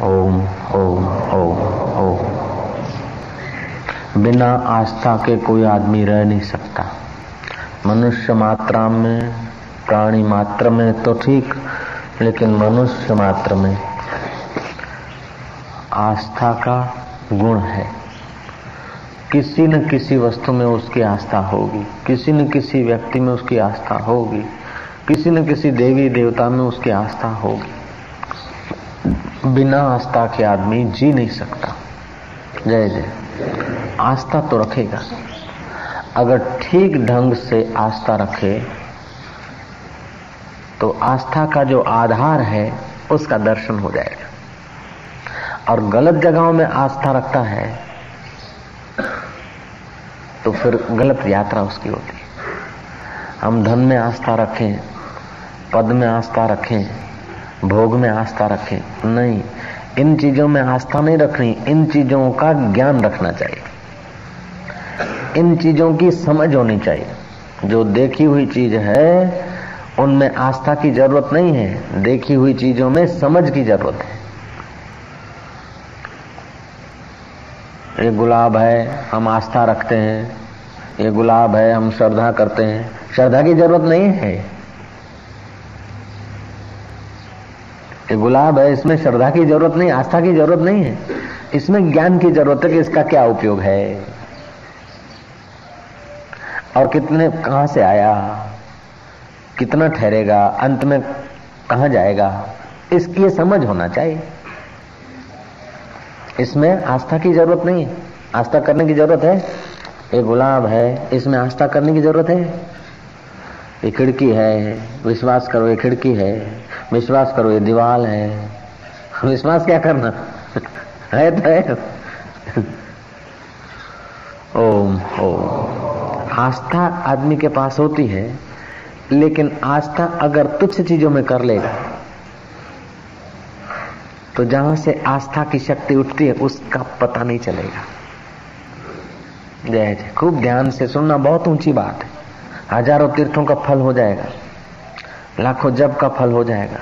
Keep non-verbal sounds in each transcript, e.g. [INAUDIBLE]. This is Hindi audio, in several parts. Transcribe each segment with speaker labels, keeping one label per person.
Speaker 1: ओम ओम ओम ओम। बिना आस्था के कोई आदमी रह नहीं सकता। मनुष्य मात्रा में, प्राणी मात्र में तो ठीक, लेकिन मनुष्य मात्र में आस्था का गुण है। किसी न किसी वस्तु में उसकी आस्था होगी, किसी न किसी व्यक्ति में उसकी आस्था होगी, किसी न किसी देवी देवता में उसकी आस्था होगी। बिना आस्था के आदमी जी नहीं सकता। जय जय। आस्था तो रखेगा। अगर ठीक ढंग से आस्था रखे तो आस्था का जो आधार है, उसका दर्शन हो जाएगा। और गलत जगहों में आस्था रखता है तो फिर गलत यात्रा उसकी होती है। हम धन में आस्था रखें, पद में आस्था रखें भोग में आस्था रखें। नहीं, इन चीज़ों में आस्था नहीं रखनी, इन चीज़ों का ज्ञान रखना चाहिए। इन चीज़ों की समझ होनी चाहिए। जो देखी हुई चीज़ है, उनमें आस्था की ज़रूरत नहीं है। देखी हुई चीज़ों में समझ की ज़रूरत है। ये गुलाब है, हम आस्था रखते हैं। ये गुलाब है, हम श्रद्धा करते हैं। श्रद्धा की ज़रूरत नहीं है। ये गुलाब है, इसमें श्रद्धा की ज़रूरत नहीं, आस्था की ज़रूरत नहीं है। इसमें ज्ञान की ज़रूरत है कि इसका क्या उपयोग है। और कितने, कहाँ से आया? कितना ठहरेगा? अंत में कहा जाएगा? इसकी समझ होना चाहिए। इसमें आस्था की ज़रूरत नहीं आस्था करने की ज़रूरत है। ये गुलाब है, इसमें आस्था करने की ज़रूरत है। ये खिड़की है। विश्वास करो, ये खिड़की है। विश्वास करो, ये दीवाल है। विश्वास क्या करना? [LAUGHS] है तो है। ओम ओम। आस्था आदमी के पास होती है, लेकिन आस्था अगर तुच्छ चीज़ों में कर लेगा तो जहाँ से आस्था की शक्ति उठती है, उसका पता नहीं चलेगा। जय जय। खूब ध्यान से सुनना, बहुत ऊँची बात है। हज़ारों तीर्थों का फल हो जाएगा। लाखों जब का फल हो जाएगा।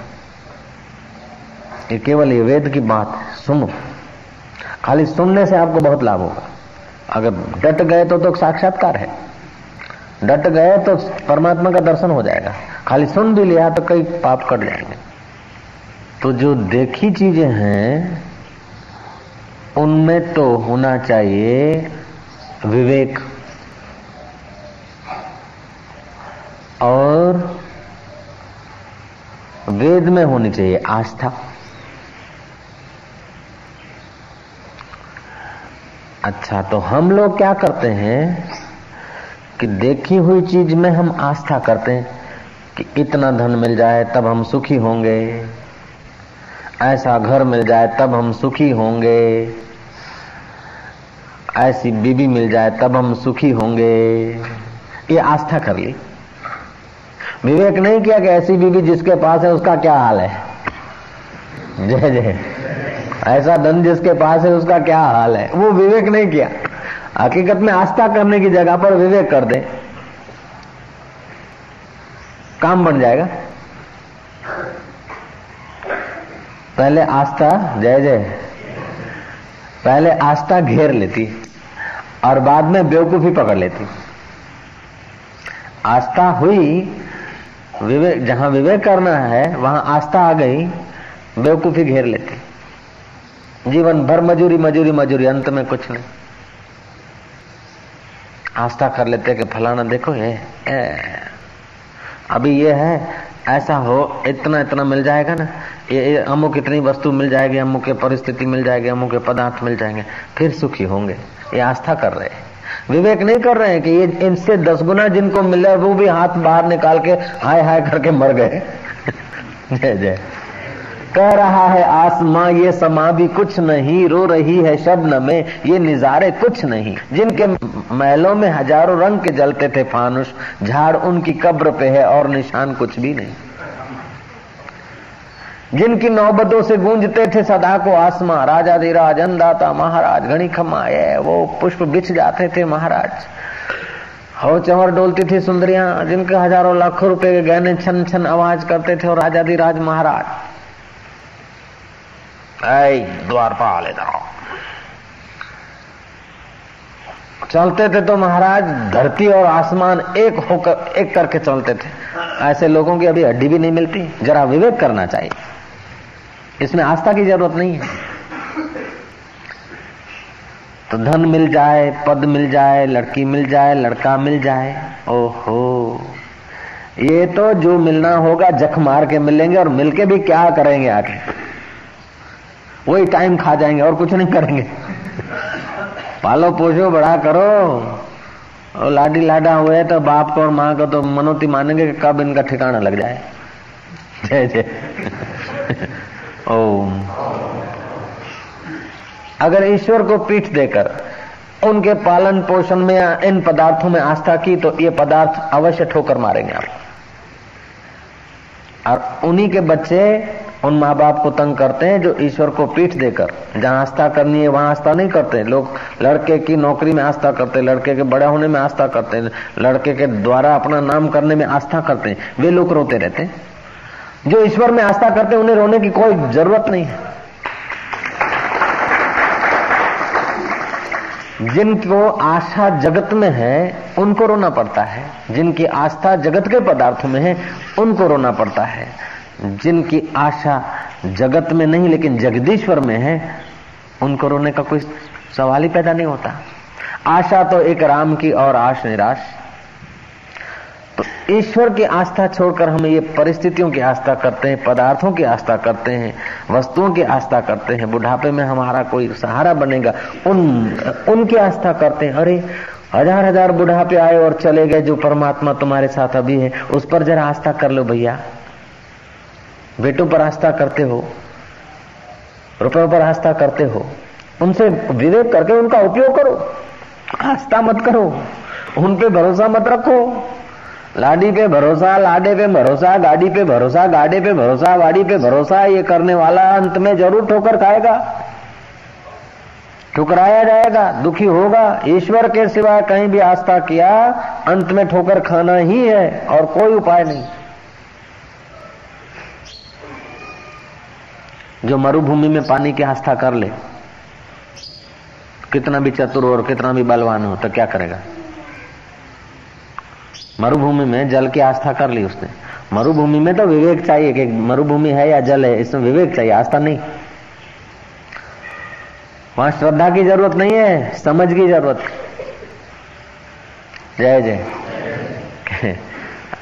Speaker 1: ये केवल ये वेद की बात है। सुनो। खाली सुनने से आपको बहुत लाभ होगा। अगर डट गए तो तो साक्षात्कार है। डट गए तो परमात्मा का दर्शन हो जाएगा। खाली सुन भी लिया तो कई पाप कट जाएँगे। तो जो देखी चीज़ें हैं, उनमें तो होना चाहिए विवेक। और वेद में होनी चाहिए आस्था। अच्छा तो हम लोग क्या करते हैं कि देखी हुई चीज़ में हम आस्था करते हैं कि इतना धन मिल जाए तब हम सुखी होंगे। ऐसा घर मिल जाए तब हम सुखी होंगे। ऐसी बीबी मिल जाए तब हम सुखी होंगे। ये आस्था कर ली। विवेक नहीं किया कि ऐसी बीवी जिसके पास है, उसका क्या हाल है? जय जय। ऐसा धन जिसके पास है, उसका क्या हाल है? वो विवेक नहीं किया। हकीकत में आस्था करने की जगह पर विवेक कर दे। काम बन जाएगा। पहले आस्था, जय जय। पहले आस्था घेर लेती और बाद में बेवकूफ़ी पकड़ लेती। आस्था हुई विवेक जहाँ विवेक करना है वहाँ आस्था आ गई बेवकूफ़ी घेर लेती। जीवन भर मजूरी मजूरी मजूरी अंत में कुछ नहीं। आस्था कर लेते कि फलाना देखो ये अभी ये है ऐसा हो इतना इतना मिल जाएगा ना। ये, ये अमुक इतनी वस्तु मिल जाएगी अमुक के परिस्थिति मिल जाएगी अमुक के पदार्थ मिल जाएँगे फिर सुखी होंगे। ये आस्था कर रहे हैं। विवेक नहीं कर रहे हैं कि ये इनसे दस गुना जिनको मिला वो भी हाथ बाहर निकाल के हाय हाय करके मर गए। [LAUGHS] जय जय। कह रहा है, आसमां ये समा भी कुछ नहीं, रो रही है शबन में, ये निजारे कुछ नहीं। जिनके महलों में हज़ारों रंग के जलते थे फानुष, झाड़ उनकी कब्र पे है और निशान कुछ भी नहीं। जिनकी नौबतों से गूंजते थे सदा को आसमां, राजा धीराज अंदाता महाराज घनी खमाए, वो पुष्प बिछ जाते थे महाराज। हो चवर डोलती थी सुंदरियाँ, जिनके हज़ारों लाखों रुपए के गहने छन छन आवाज़ करते थे और राजा धीराज महाराज। द्वारपाल चलते थे तो महाराज, धरती और आसमान एक होकर, एक करके चलते थे। ऐसे लोगों की अभी हड्डी भी नहीं मिलती, जरा विवेक करना चाहिए। इसमें आस्था की ज़रूरत नहीं है। तो धन मिल जाए, पद मिल जाए, लड़की मिल जाए, लड़का मिल जाए, ओहो। ये तो जो मिलना होगा, जख मार के मिलेंगे और मिलके भी क्या करेंगे आके वही टाइम खा जाएँगे और कुछ नहीं करेंगे। पालो पोषो, बड़ा करो। और लाडी लाडा हुए तो बाप को और माँ को तो मनोती मानेंगे कि कब इनका ठिकाना लग जाए। जय जय। ओम। अगर ईश्वर को पीठ देकर उनके पालन पोषण में या इन पदार्थों में आस्था की तो ये पदार्थ अवश्य ठोकर मारेंगे आप। और उन्हीं के बच्चे उन माँ बाप को तंग करते हैं जो ईश्वर को पीठ देकर, जहाँ आस्था करनी है, वहाँ आस्था नहीं करते। लोग लड़के की नौकरी में आस्था करते लड़के के बड़ा होने में आस्था करते हैं, लड़के के द्वारा अपना नाम करने में आस्था करते हैं। वे लोग रोते रहते हैं। जो ईश्वर में आस्था करते हैं, उन्हें रोने की कोई ज़रूरत नहीं है। जिनको आशा जगत में है, उनको रोना पड़ता है। जिनकी आस्था जगत के पदार्थों में है, उनको रोना पड़ता है। जिनकी आशा जगत में नहीं, लेकिन जगदीश्वर में है, उनको रोने का कोई सवाल ही पैदा नहीं होता। आशा तो एक राम की और आश निराश। ईश्वर की आस्था छोड़कर हम ये परिस्थितियों की आस्था करते हैं, पदार्थों की आस्था करते हैं, वस्तुओं की आस्था करते हैं, बुढ़ापे में हमारा कोई सहारा बनेगा, उन, उनकी आस्था करते हैं। अरे, हज़ार हज़ार बुढ़ापे आए और चले गए जो परमात्मा तुम्हारे साथ अभी है, उस पर जरा आस्था कर लो भैया। बेटों पर आस्था करते हो, रुपयों पर आस्था करते हो, उनसे विवेक करके उनका उपयोग करो, आस्था मत करो, उन पे भरोसा मत रखो। लाडी पे भरोसा, लाडे पे भरोसा, गाड़ी पे भरोसा, गाड़े पे भरोसा, वाड़ी पे भरोसा, ये करने वाला अंत में ज़रूर ठोकर खाएगा। ठुकराया जाएगा, दुखी होगा। ईश्वर के सिवा कहीं भी आस्था किया, अंत में ठोकर खाना ही है और कोई उपाय नहीं। जो मरुभूमि में पानी की आस्था कर ले, कितना भी चतुर और कितना भी बलवान हो तो क्या करेगा? मरुभूमि में जल की आस्था कर ली उसने। मरुभूमि में तो विवेक चाहिए कि मरुभूमि है या जल है, इसमें विवेक चाहिए, आस्था नहीं। वहाँ श्रद्धा की ज़रूरत नहीं है, समझ की ज़रूरत। जय जय। [LAUGHS]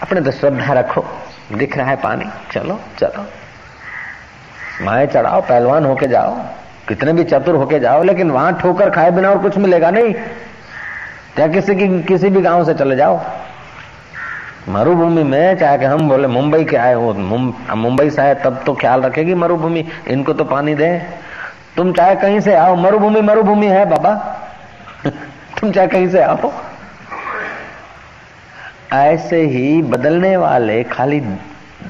Speaker 1: अपने तो श्रद्धा रखो, दिख रहा है पानी। चलो चलो। माए चढ़ाओ, पहलवान होके जाओ। कितने भी चतुर होके जाओ, लेकिन वहाँ ठोकर खाए बिना और कुछ मिलेगा नहीं। क्या किसी की किसी भी गाँव से चले जाओ। मरुभूमि में चाहे कि हम बोले मुंबई के आए हो मुंबई से आए, तब तो ख्याल रखेगी मरुभूमि। इनको तो पानी दे। तुम चाहे कहीं से आओ, मरुभूमि मरुभूमि है बाबा। [LAUGHS] तुम चाहे कहीं से आओ। ऐसे ही बदलने वाले, खाली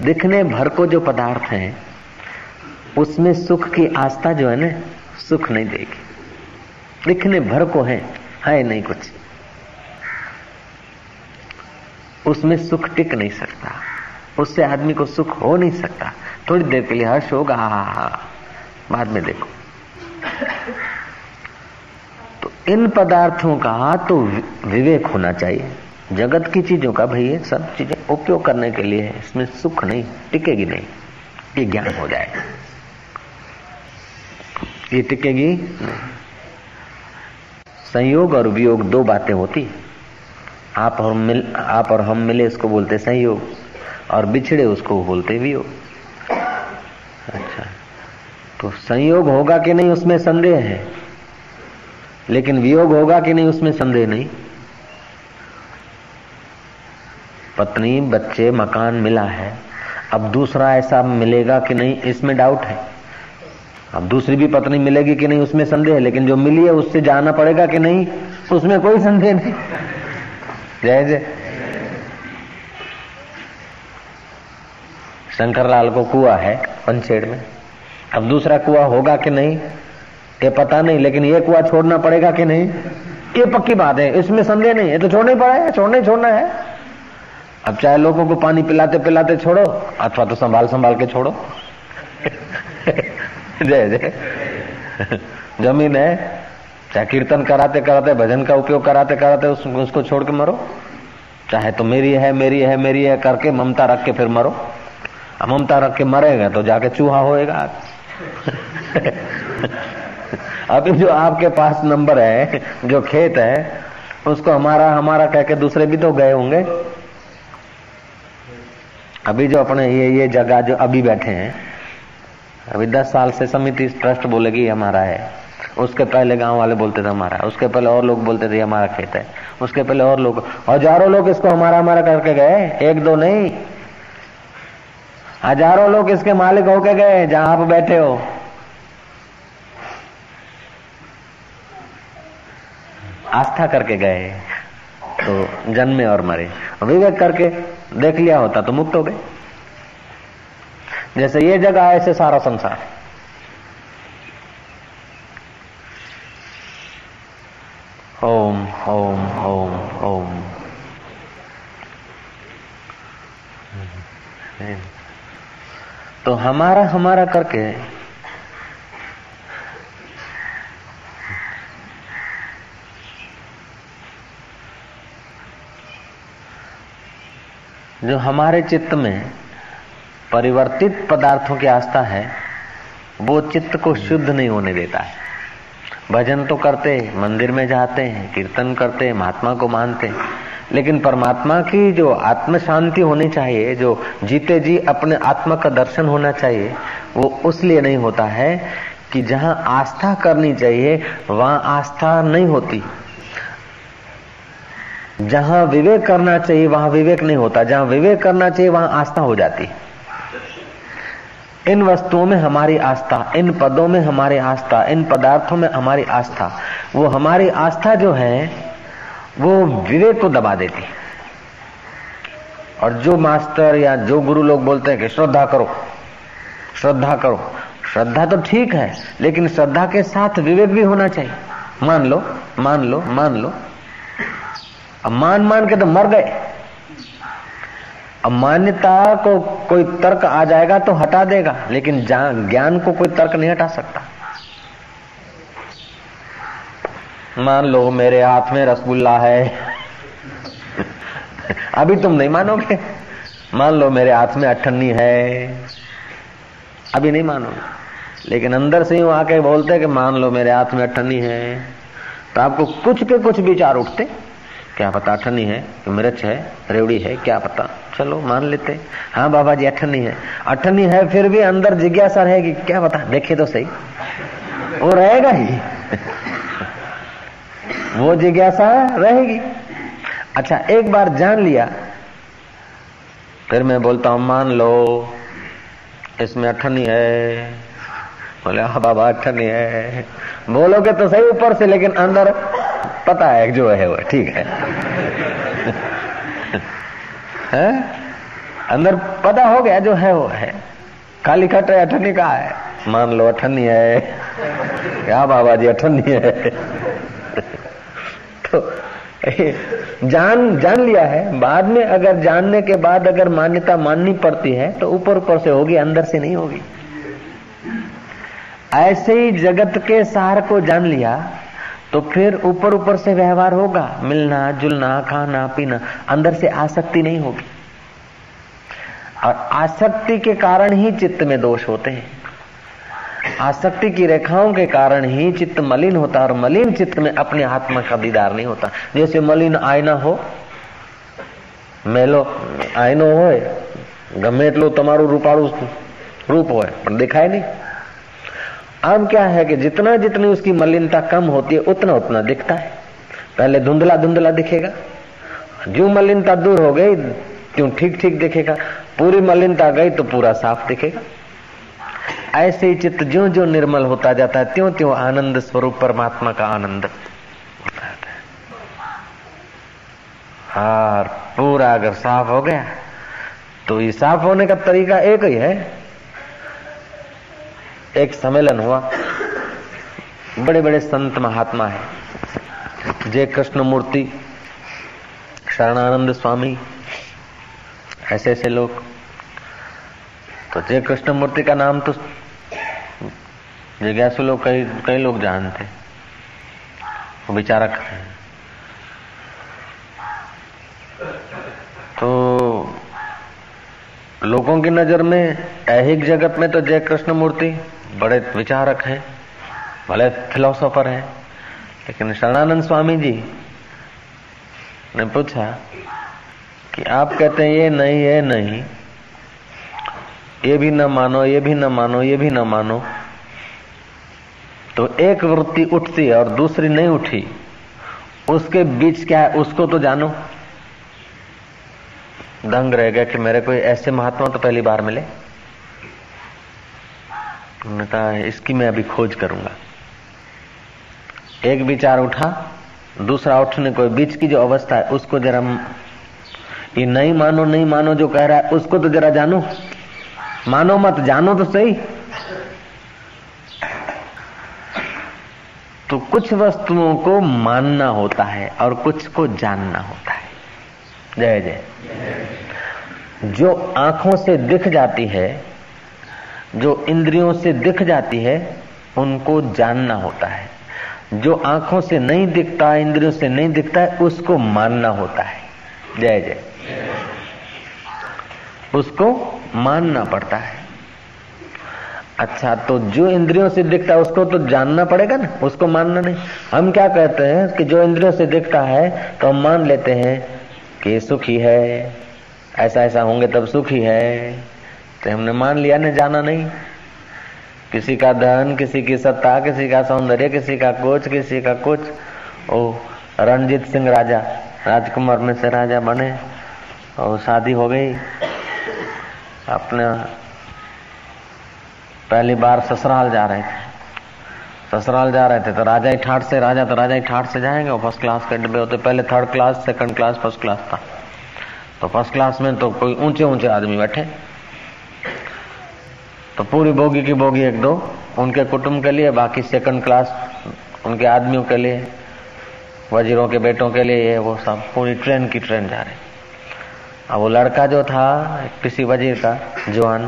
Speaker 1: दिखने भर को जो पदार्थ हैं, उसमें सुख की आस्था जो है ना, सुख नहीं देगी। दिखने भर को है है नहीं कुछ। उसमें सुख टिक नहीं सकता। उससे आदमी को सुख हो नहीं सकता। थोड़ी देर के लिए हर्ष होगा, हा हा हा बाद में देखो। तो इन पदार्थों का तो विवेक होना चाहिए। जगत की चीज़ों का भाई सब चीज़ें उपयोग करने के लिए इसमें सुख नहीं, टिकेगी नहीं। ये ज्ञान हो जाएगा। ये टिकेगी संयोग और वियोग दो बातें होती आप और मिल, आप और हम मिले उसको बोलते संयोग, और बिछड़े उसको बोलते वियोग। अच्छा तो संयोग होगा कि नहीं उसमें संदेह है? लेकिन वियोग होगा कि नहीं उसमें संदेह नहीं? पत्नी, बच्चे, मकान मिला है, अब दूसरा ऐसा मिलेगा कि नहीं, इसमें डाउट है। अब दूसरी भी पत्नी मिलेगी कि नहीं, उसमें संदेह है, लेकिन जो मिली है उससे जाना पड़ेगा कि नहीं उसमें कोई संदेह नहीं। जय शंकरलाल को कुआ है पंचेड़ में। अब दूसरा कुआ होगा कि नहीं, ये पता नहीं, लेकिन ये कुआ छोड़ना पड़ेगा कि नहीं? ये पक्की बात है, इसमें संदेह नहीं है तो छोड़ना ही पड़ेगा छोड़ना ही छोड़ना है। अब चाहे लोगों को पानी पिलाते पिलाते छोड़ो, अथवा तो संभाल संभाल के छोड़ो। [LAUGHS] जय जय ज़मीन है चाहे कीर्तन कराते कराते भजन का उपयोग कराते कराते उस, उसको छोड़ के मरो। चाहे तो मेरी है मेरी है मेरी है करके ममता रख के फिर मरो। ममता रख के मरेगा तो जाके चूहा होएगा। [LAUGHS] अभी जो आपके पास नंबर है जो खेत है उसको हमारा हमारा कह के दूसरे भी तो गए होंगे। अभी जो अपने ये ये जगह जो अभी बैठे हैं अभी दस साल से समिति ट्रस्ट बोलेगी हमारा है। उसके पहले गाँव वाले बोलते थे, हमारा उसके पहले और लोग बोलते थे हमारा खेत है। उसके पहले और लोग, हज़ारों लोग इसको हमारा हमारा करके गए, एक दो नहीं। हज़ारों लोग इसके मालिक होके गए, जहाँ आप बैठे हो। आस्था करके गए तो जन्मे और मरे। विवेक करके देख लिया होता तो मुक्त हो गए। जैसे ये जगह ऐसे सारा संसार। ओम ओम ओम ओम तो हमारा हमारा करके जो हमारे चित्त में परिवर्तित पदार्थों की आस्था है, वो चित्त को शुद्ध नहीं होने देता है। भजन तो करते, मंदिर में जाते हैं कीर्तन करते हैं महात्मा को मानते। हैं लेकिन परमात्मा की जो आत्म शांति होनी चाहिए, जो जीते जी अपने आत्मा का दर्शन होना चाहिए, वो उसलिए नहीं होता है कि जहाँ आस्था करनी चाहिए, वहाँ आस्था नहीं होती। जहाँ विवेक करना चाहिए, वहाँ विवेक नहीं होता। जहाँ विवेक करना चाहिए, वहाँ आस्था हो जाती। इन वस्तुओं में हमारी आस्था, इन पदों में हमारी आस्था, इन पदार्थों में हमारी आस्था, वो हमारी आस्था जो है, वो विवेक को दबा देती और जो मास्टर या जो गुरु लोग बोलते हैं कि श्रद्धा करो श्रद्धा करो, श्रद्धा तो ठीक है, लेकिन श्रद्धा के साथ विवेक भी होना चाहिए। मान लो मान लो मान लो। अब मान मान के तो मर गए। मान्यता को कोई तर्क आ जाएगा तो हटा देगा, लेकिन ज्ञान को कोई तर्क नहीं हटा सकता। मान लो मेरे हाथ में रसगुल्ला है। [LAUGHS] अभी तुम नहीं मानोगे? मान लो मेरे हाथ में अठन्नी है। अभी नहीं मानोगे? लेकिन अंदर से यूँ आके बोलते कि मान लो मेरे हाथ में अठन्नी है तो आपको कुछ के कुछ विचार उठते। क्या पता अठनी है मिर्च है, रेवड़ी है, क्या पता। चलो, मान लेते। हाँ बाबा जी अठनी है। अठनी है, फिर भी अंदर जिज्ञासा रहेगी, क्या पता, देखे तो सही। वो रहेगा ही। वो जिज्ञासा रहेगी। अच्छा एक बार जान लिया। फिर मैं बोलता हूँ, मान लो, इसमें अठनी है। बोले हाँ बाबा अठनी है। बोलोगे तो सही ऊपर से, लेकिन अंदर पता है जो है वो, ठीक है। है, अंदर पता हो गया, जो है वो है। काली खट है अठन्नी का है? मान लो, अठन्नी है। क्या बाबा जी, अठन्नी है। तो जान जान लिया है। बाद में अगर जानने के बाद अगर मान्यता माननी पड़ती है तो ऊपर ऊपर से होगी, अंदर से नहीं होगी। ऐसे ही जगत के सार को जान लिया तो फिर ऊपर ऊपर से व्यवहार होगा मिलना जुलना खाना पीना अंदर से आसक्ति नहीं होगी और आसक्ति के कारण ही चित्त में दोष होते हैं आसक्ति की रेखाओं के कारण ही चित्त मलिन होता और मलिन चित्त में अपने आत्मा का दीदार नहीं होता जैसे मलिन आयना हो મેલો આયનો હોય ગમે એટલું તમારું રૂપાળું રૂપ હોય પણ દેખાય नहीं अब क्या है कि जितना जितनी उसकी मलिनता कम होती है, उतना उतना दिखता है। पहले धुंधला धुंधला दिखेगा, जो मलिनता दूर हो गई त्यों ठीक ठीक दिखेगा? पूरी मलिनता गई तो पूरा साफ़ दिखेगा। ऐसे ही चित्त जो जो निर्मल होता जाता है त्यों त्यों आनंद स्वरूप परमात्मा का आनंद होता है। और पूरा अगर साफ़ हो गया तो ये साफ़ होने का तरीका एक ही है। एक सम्मेलन हुआ। बड़े बड़े संत महात्मा है। जय कृष्ण मूर्ति शरणानंद स्वामी ऐसे ऐसे लोग। तो जय कृष्ण मूर्ति का नाम तो जिज्ञासु लोग, कई कई लोग जानते वो विचारक हैं। तो लोगों की नज़र में ऐहिक जगत में तो जय कृष्ण मूर्ति बड़े विचारक हैं, भले फिलोसोफर हैं, लेकिन शरणानंद स्वामी जी ने पूछा कि आप कहते हैं, ये नहीं ये नहीं, ये भी न मानो, ये भी न मानो, ये भी न मानो। तो एक वृत्ति उठती है और दूसरी नहीं उठी। उसके बीच क्या है, उसको तो जानो। दंग रह गया कि मेरे कोई ऐसे महात्मा तो पहली बार मिले। उन्होंने कहा, इसकी मैं अभी खोज करूँगा। एक विचार उठा, दूसरा उठने को, बीच की जो अवस्था है, उसको जरा ये नहीं मानो नहीं मानो जो कह रहा है, उसको तो जरा जानो। मानो मत, जानो तो सही। तो कुछ वस्तुओं को मानना होता है और कुछ को जानना होता है। जय जय। जो आँखों से दिख जाती है जो इंद्रियों से दिख जाती है, उनको जानना होता है। जो आँखों से नहीं दिखता, इंद्रियों से नहीं दिखता है, उसको मानना होता है। जय जय। उसको मानना पड़ता है। अच्छा तो जो इंद्रियों से दिखता है, उसको तो जानना पड़ेगा ना, उसको मानना नहीं। हम क्या कहते हैं कि जो इंद्रियों से दिखता है तो हम मान लेते हैं कि सुखी है। ऐसा ऐसा होंगे तब सुखी है। तो हमने मान लिया, ना जाना नहीं। किसी का धन, किसी की सत्ता, किसी का सौंदर्य, किसी का कुछ किसी का कुछ। ओ रणजीत सिंह राजा, राजकुमार में से राजा बने, और शादी हो गई। अपने पहली बार ससुराल जा रहे थे। ससुराल जा रहे थे तो राजा ही ठाट से राजा तो राजा ही ठाट से जाएँगे फ़र्स्ट क्लास के डब्बे होते। पहले third class second class first class था। तो फ़र्स्ट क्लास में तो कोई ऊँचे ऊँचे आदमी बैठे। तो पूरी बोगी की बोगी एक दो, उनके कुटुंब के लिए, बाकी सेकंड क्लास उनके आदमियों के लिए, वजीरों के बेटों के लिए ये वो सब, पूरी ट्रेन की ट्रेन जा रही। अब वो लड़का जो था किसी वज़ीर का, जवान,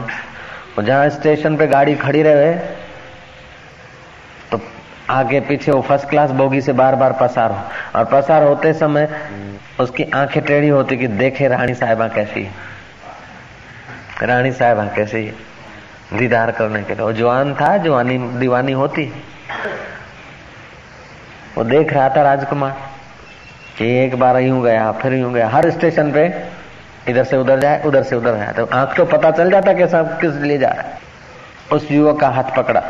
Speaker 1: वो जहाँ स्टेशन पे गाड़ी खड़ी रहे तो आगे पीछे वो फ़र्स्ट क्लास बोगी से बार बार पसार हो। और पसार होते समय उसकी आँखें टेढ़ी होती कि देखे रानी साहिबा कैसी है। रानी साहिबा कैसी है। दीदार करने के लिए। वो जवान था, जवानी, दीवानी होती। वो देख रहा था राजकुमार एक बार यूँ गया, फिर यूँ गया। हर स्टेशन पे इधर से उधर जाए, उधर से उधर जाए। तो आँख तो पता चल जाता कि सब किस लिए जा रहा है। उस युवक का हाथ पकड़ा।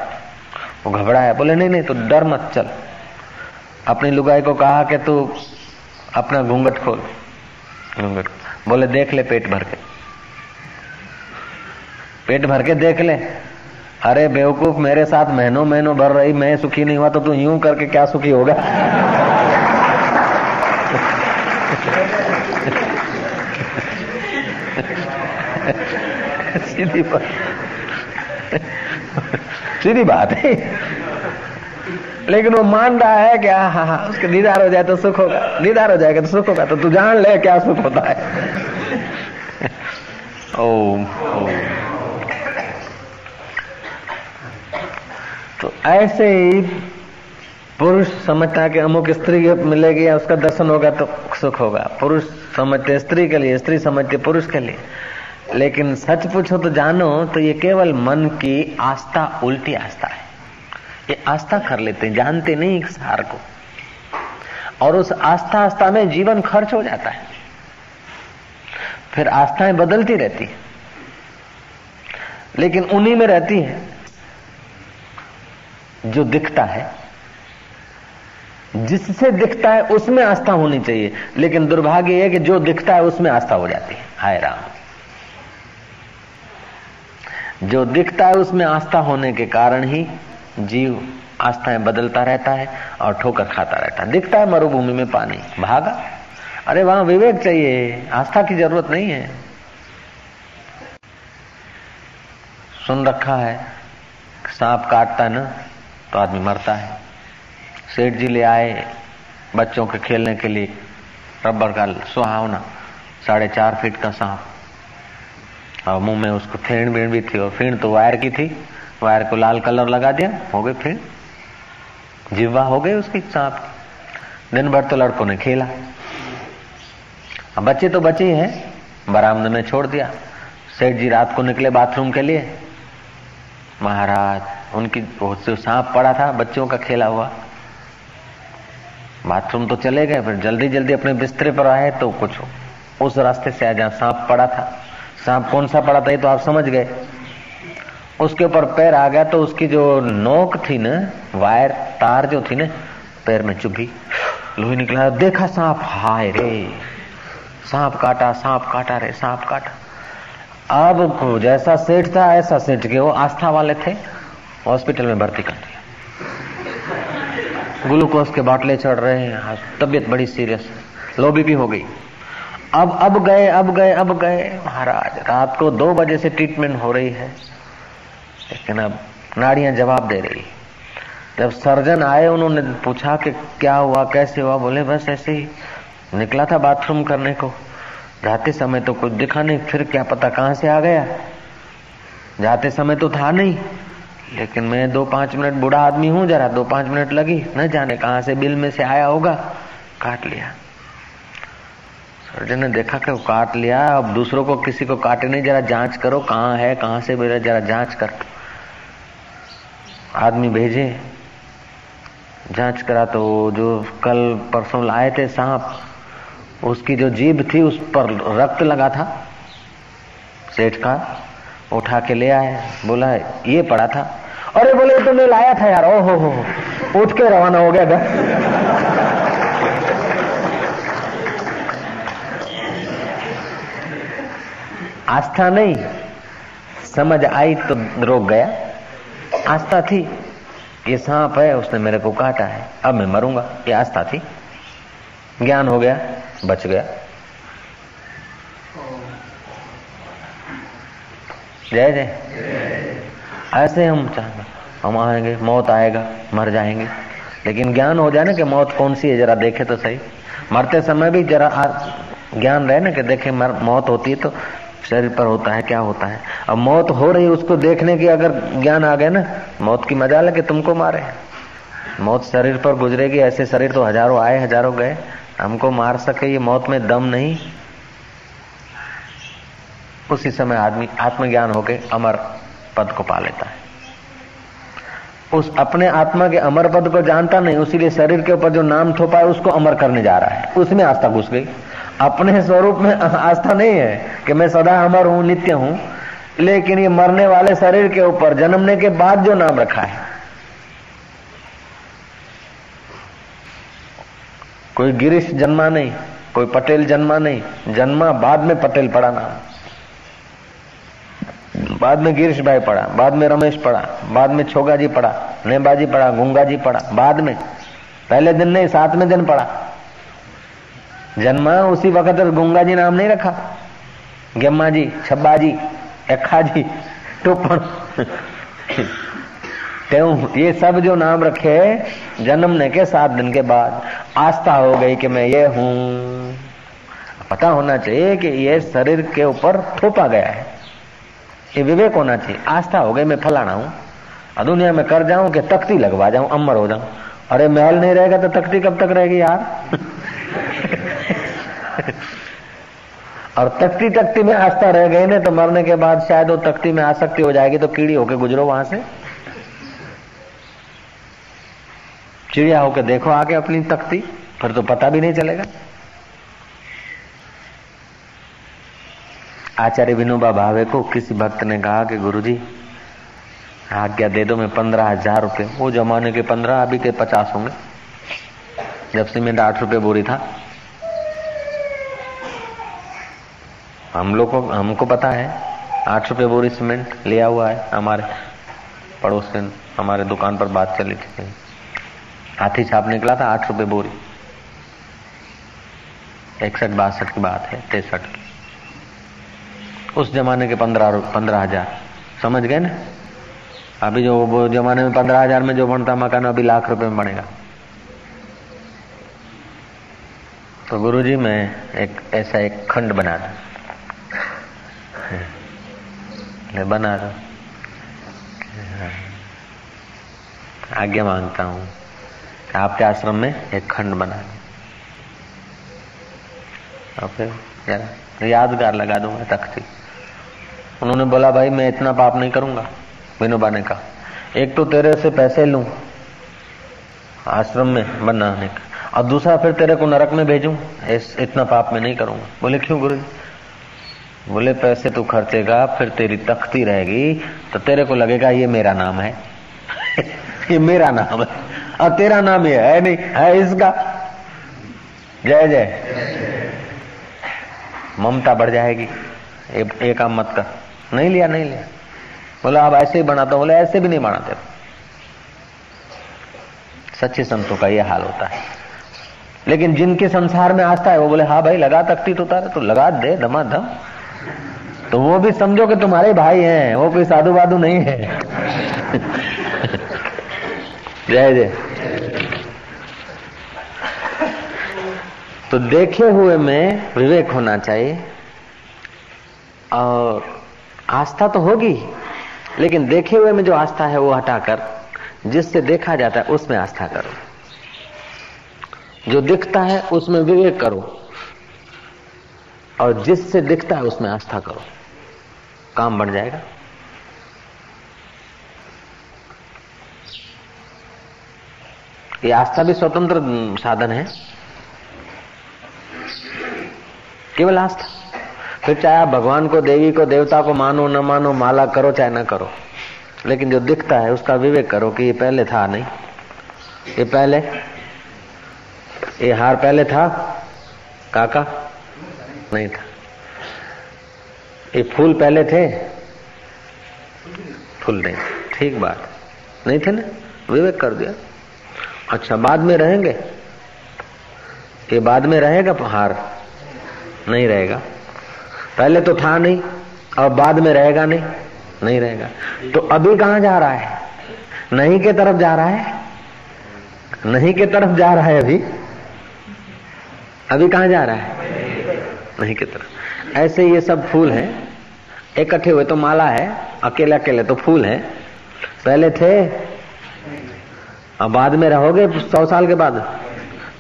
Speaker 1: वो घबरा है बोले, नहीं नहीं तो डर मत चल। अपनी लुगाई को कहा कि तू अपना घूंघट खोल। घूंघट। बोले, देख ले पेट भर के। पेट भर के देख ले। अरे बेवकूफ़, मेरे साथ महीनों महीनों भर रही, मैं सुखी नहीं हुआ तो तू यूँ करके क्या सुखी होगा? सीधी बात। सीधी बात है। लेकिन वो मान रहा है कि हाँ हाँ हाँ उसके दीदार हो जाए तो सुख होगा। दीदार हो जाएगा तो सुख होगा तो तू जान ले क्या सुख होता है। [LAUGHS] ओम ओम। तो ऐसे ही पुरुष समझता कि अमुक स्त्री मिलेगी या उसका दर्शन होगा तो सुख होगा। पुरुष समझते स्त्री के लिए, स्त्री समझते पुरुष के लिए। लेकिन सच पूछो तो जानो तो ये केवल मन की आस्था, उल्टी आस्था है। ये आस्था कर लेते हैं, जानते नहीं सार को। और उस आस्था आस्था में जीवन खर्च हो जाता है। फिर आस्थाएँ बदलती रहती है। लेकिन उन्हीं में रहती है। जो दिखता है, जिससे दिखता है उसमें आस्था होनी चाहिए। लेकिन दुर्भाग्य है कि जो दिखता है उसमें आस्था हो जाती है। हाय राम। जो दिखता है उसमें आस्था होने के कारण ही जीव आस्थाएँ बदलता रहता है और ठोकर खाता रहता है। दिखता है मरुभूमि में पानी। भागा। अरे वहाँ विवेक चाहिए। आस्था की ज़रूरत नहीं है। सुन रखा है। सांप काटता ना? तो आदमी मरता है। सेठ जी ले आए बच्चों के खेलने के लिए रबर का सुहावना, साढ़े चार फीट का सांप। और मुँह में उसको फेण बीण भी थी और फेण तो वायर की थी। वायर को लाल कलर लगा दिया, हो गए फिर जिवा हो गई उसकी सांप दिन भर तो लड़कों ने खेला। बच्चे तो बचे हैं बरामद में छोड़ दिया। सेठ जी रात को निकले बाथरूम के लिए। महाराज। उनकी बहुत से सांप पड़ा था बच्चों का खेला हुआ। बाथरूम तो चले गए, फिर जल्दी जल्दी अपने बिस्तरे पर आए तो कुछ उस रास्ते से आया जहाँ सांप पड़ा था। सांप कौन सा पड़ा था, ये तो आप समझ गए। उसके ऊपर पैर आ गया तो उसकी जो नोक थी ना, वायर, तार जो थी ना, पैर में चुभी। लोही निकला, देखा सांप? हाय रे! सांप काटा सांप काटा रे, सांप काटा। अब जैसा सेठ था, ऐसा सेठ के वो आस्था वाले थे। हॉस्पिटल में भर्ती कर दिया। ग्लूकोज के बाटले चढ़ रहे हैं तबीयत बड़ी सीरियस लो बीपी हो गई। अब अब गए अब गए अब गए। महाराज, रात को दो बजे से ट्रीटमेंट हो रही है। लेकिन अब नाड़ियाँ जवाब दे रही। जब सर्जन आए, उन्होंने पूछा कि क्या हुआ, कैसे हुआ, बोले, बस ऐसे ही। निकला था बाथरूम करने को। जाते समय तो कुछ दिखा नहीं, फिर क्या पता कहाँ से आ गया? जाते समय तो था नहीं। लेकिन मैं दो पाँच मिनट बूढ़ा आदमी हूँ, जरा दो पाँच मिनट लगी। न जाने कहाँ से बिल में से आया होगा। काट लिया। सर्जन ने देखा कि वो काट लिया। अब दूसरों को किसी को काटे नहीं, जरा जाँच करो कहाँ है, कहाँ से मेरा जरा जाँच कर। आदमी भेजे। जाँच करा तो जो कल परसों लाए थे सांप उसकी जो जीभ थी, उस पर रक्त लगा था। सेठ का उठा के ले आए, बोला, ये पड़ा था। अरे बोले तुमने लाया था यार, ओहो हो उठ के रवाना हो गया घर। आस्था नहीं, समझ आई तो रोक गया। आस्था थी ये सांप है, उसने मेरे को काटा है। अब मैं मरूँगा, ये आस्था थी। ज्ञान हो गया। बच गया। जय जय। ऐसे हम चाहेंगे हम आएँगे मौत आएगा मर जाएँगे। लेकिन ज्ञान हो जाए ना कि मौत कौन सी है जरा देखे तो सही। मरते समय भी जरा ज्ञान रहे ना कि देखे मर, मौत होती है तो शरीर पर होता है क्या होता है। अब मौत हो रही उसको देखने की अगर ज्ञान आ गया ना मौत की मज़ा लगे तुमको मारे। मौत शरीर पर गुजरेगी ऐसे शरीर तो हज़ारों आए हज़ारों गए। हमको मार सके ये मौत में दम नहीं? उसी समय आदमी आत्मज्ञान होके अमर पद को पा लेता है। उस अपने आत्मा के अमर पद को जानता नहीं, उसीलिए शरीर के ऊपर जो नाम थोपा है, उसको अमर करने जा रहा है। उसमें आस्था घुस गई। अपने स्वरूप में [LAUGHS] आस्था नहीं है कि मैं सदा अमर हूँ, नित्य हूँ, लेकिन ये मरने वाले शरीर के ऊपर, जन्मने के बाद जो नाम रखा है कोई गिरीश जन्मा नहीं, कोई पटेल जन्मा नहीं, जन्मा बाद में पटेल पड़ा नाम। बाद में गिरीश भाई पढ़ा बाद में रमेश पढ़ा बाद में छोगा जी पढ़ा नेबा जी पढ़ा गुंगा जी पढ़ा बाद में। पहले दिन नहीं, सातवें दिन पढ़ा जन्मा उसी वक्त गुंगा जी नाम नहीं रखा। गेम्मा जी, छब्बा जी एखा जी टोपण ये सब जो नाम रखे जन्मने के सात दिन के बाद, आस्था हो गई कि मैं ये हूँ। पता होना चाहिए कि ये शरीर के ऊपर थोपा गया है। ये विवेक होना चाहिए। आस्था हो गई, मैं फलाना हूँ। और दुनिया में कर जाऊँ कि तख्ती लगवा जाऊँ, अमर हो जाऊँ। अरे महल नहीं रहेगा तो तख्ती कब तक रहेगी यार? और तख्ती तख्ती में आस्था रह गई ना तो मरने के बाद शायद वो तख्ती में आसक्ति हो जाएगी तो कीड़ी होके गुजरो वहाँ से। चिड़िया होके देखो आके अपनी तख्ती, फिर तो पता भी नहीं चलेगा। आचार्य विनोबा भावे को किसी भक्त ने कहा कि गुरुजी, आज्ञा दे दो मैं पंद्रह हज़ार रुपये। वो जमाने के पंद्रह, अभी के पचास होंगे। जब सीमेंट आठ रुपये बोरी था। हम लोग को, हमको पता है, आठ रुपये बोरी सीमेंट लिया हुआ है हमारे पड़ोस से हमारे दुकान पर बात चली थी। हाथी छाप निकला था, आठ रुपए बोरी। इकसठ बासठ की बात है, तिरसठ। उस जमाने के पंद्रह पंद्रह हज़ार। समझ गए ना? अभी जो वो जमाने में पंद्रह हज़ार में जो बनता मकान, अभी लाख रुपए में बनेगा। तो गुरुजी, मैं एक ऐसा एक खंड बना दूँ। बना दो। आज्ञा माँगता हूँ। आपके आश्रम में एक खंड बना और फिर जरा यादगार लगा दूँगा, तख्ती। उन्होंने बोला, भाई, मैं इतना पाप नहीं करूँगा विनोबा ने कहा एक तो तेरे से पैसे लू आश्रम में बनाने का, और दूसरा फिर तेरे को नरक में भेजूं इतना पाप मैं नहीं करूँगा। बोले, क्यों गुरु जी बोले, पैसे तू खर्चेगा, फिर तेरी तख्ती रहेगी तो तेरे को लगेगा ये मेरा नाम है। [LAUGHS] ये मेरा नाम है। और तेरा नाम ये है नहीं, है इसका? जय जय। ममता बढ़ जाएगी। एक काम मत कर। नहीं लिया नहीं लिया। बोला आप ऐसे ही बनाता बोले, ऐसे भी नहीं बनाते सच्चे संतों का यह हाल होता है। लेकिन जिनके संसार में आस्था है, वो बोले हाँ भाई, लगा तकती तो उतारे तो लगा दे धमाधम तो वो भी समझो कि तुम्हारे भाई हैं, वो कोई साधु वाधु नहीं है। [LAUGHS] जय जय। तो देखे हुए में विवेक होना चाहिए। और आस्था तो होगी, लेकिन देखे हुए में जो आस्था है वो हटाकर, जिससे देखा जाता है उसमें आस्था करो। जो दिखता है उसमें विवेक करो, और जिससे दिखता है उसमें आस्था करो। काम बढ़ जाएगा। ये आस्था भी स्वतंत्र साधन है। केवल आस्था। फिर चाहे आप भगवान को, देवी को, देवता को मानो, न मानो, माला करो, चाहे न करो। लेकिन जो दिखता है, उसका विवेक करो कि ये पहले था नहीं। ये पहले, ये हार पहले था। काका? नहीं था। ये फूल पहले थे? फूल नहीं। ठीक बात। नहीं थे ना? विवेक कर दिया। अच्छा बाद में रहेंगे? ये बाद में रहेगा हार नहीं रहेगा। पहले तो था नहीं और बाद में रहेगा नहीं नहीं रहेगा। तो अभी कहाँ जा रहा है? नहीं के तरफ़ जा रहा है? नहीं के तरफ़ जा रहा है अभी? अभी कहाँ जा रहा है? नहीं की तरफ़। ऐसे ये सब फूल हैं। इकट्ठे हुए तो माला है अकेले अकेले तो फूल है। पहले थे अब बाद में रहोगे सौ साल के बाद?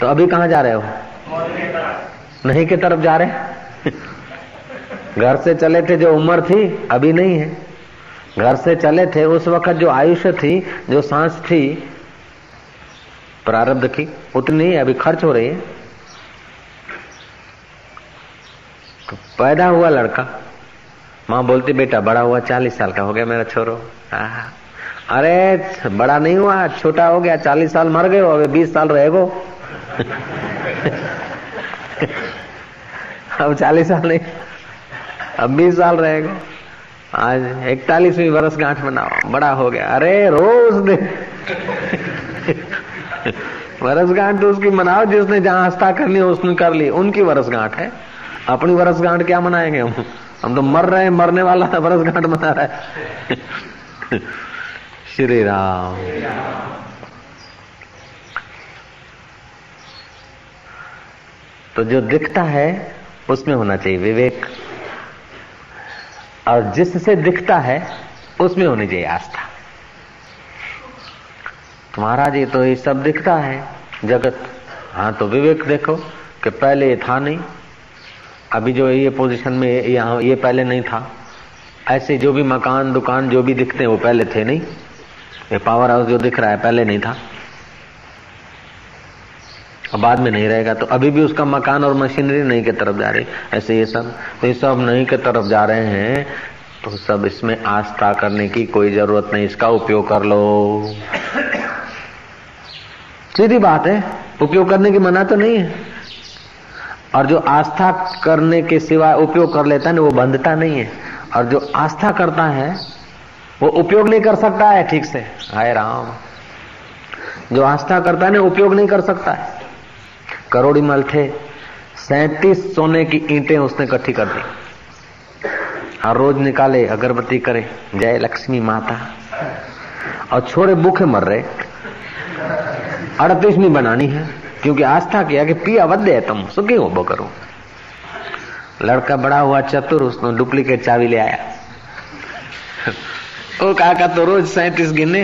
Speaker 1: तो अभी कहाँ जा रहे हो? नहीं की तरफ़ जा रहे? घर से चले थे जो उम्र थी, अभी नहीं है। घर से चले थे, उस वक्त जो आयुष्य थी, जो सांस थी, प्रारब्ध की, उतनी अभी खर्च हो रही है। तो पैदा हुआ लड़का। माँ बोलती, बेटा, बड़ा हुआ, चालीस साल का हो गया मेरा छोरो। अरे, बड़ा नहीं हुआ, छोटा हो गया, चालीस साल मर गए अभी बीस साल रहेगो। अब चालीस साल नहीं, अब बीस साल रहेगा। आज इकतालीसवीं वर्ष गांठ मनाओ, बड़ा हो गया। अरे, रोज दे। वर्ष गांठ तो उसकी मनाओ, जिसने जहाँ हस्ता करनी हो, उसने कर ली। उनकी वर्ष गांठ है। अपनी वर्ष गांठ क्या मनाएँगे हम? हम तो मर रहे हैं, मरने वाला वर्ष गांठ मना रहा है। श्री राम तो जो दिखता है, उसमें होना चाहिए विवेक। और जिससे दिखता है, उसमें होनी चाहिए आस्था। तुम्हारा जी तो ये सब दिखता है जगत। हाँ तो विवेक देखो कि पहले ये था नहीं। अभी जो ये पोजीशन में यहाँ, ये पहले नहीं था। ऐसे जो भी मकान, दुकान जो भी दिखते हैं, वो पहले थे नहीं। ये पावर हाउस जो दिख रहा है, पहले नहीं था। और बाद में नहीं रहेगा तो अभी भी उसका मकान और मशीनरी नहीं के तरफ़ जा रही। ऐसे ये सब तो ये सब नहीं के तरफ़ जा रहे हैं तो सब इसमें आस्था करने की कोई ज़रूरत नहीं, इसका उपयोग कर लो। सीधी बात है, उपयोग करने की मना तो नहीं है। और जो आस्था करने के सिवा उपयोग कर लेता है ना वो बंधता नहीं है। और जो आस्था करता है वो उपयोग नहीं कर सकता है ठीक से। हाय राम। जो आस्था करता है ना, उपयोग नहीं कर सकता है। करोड़ी मल थे, सैतीस सोने की ईंटें उसने इकट्ठी कर दी। हर रोज निकाले, अगरबत्ती करे, जय लक्ष्मी माता। और छोरे भूखे मर रहे। अड़तीसवीं बनानी है, क्योंकि आस्था किया कि पिया वदे तुम सुखी हो बो करो? लड़का बड़ा हुआ चतुर, उसने डुप्लीकेट चाबी ले आया। ओ काका तो रोज सैतीस गिने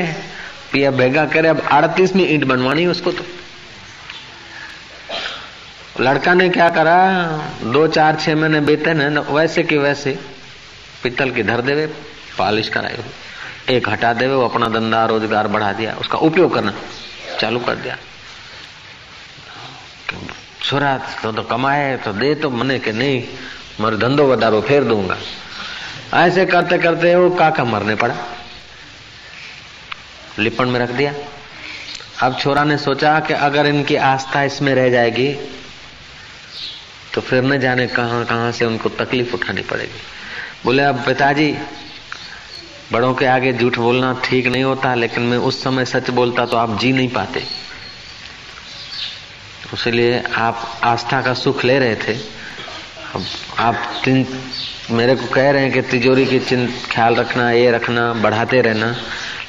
Speaker 1: पिया भेगा करे अब अड़तीसवीं ईंट बनवानी उसको तो। लड़का ने क्या करा दो चार छह महीने बीते न वैसे की वैसे पित्तल की धर देवे पॉलिश कराई एक हटा देवे वो अपना धंधा रोज़गार बढ़ा दिया उसका उपयोग करना चालू कर दिया। छोरा तो, तो कमाए तो दे तो मने के नहीं मर धंधो वधारो फेर दूँगा। ऐसे करते करते वो काका मरने पड़ा। लिपण में रख दिया। अब छोरा ने सोचा कि अगर इनकी आस्था इसमें रह जाएगी तो फिर न जाने कहाँ कहाँ से उनको तकलीफ़ उठानी पड़ेगी। बोले, अब पिताजी, बड़ों के आगे झूठ बोलना ठीक नहीं होता, लेकिन मैं उस समय सच बोलता तो आप जी नहीं पाते। इसलिए आप आस्था का सुख ले रहे थे। अब आप तीन मेरे को कह रहे हैं कि तिजोरी की चिंत ख्याल रखना, ये रखना, बढ़ाते रहना।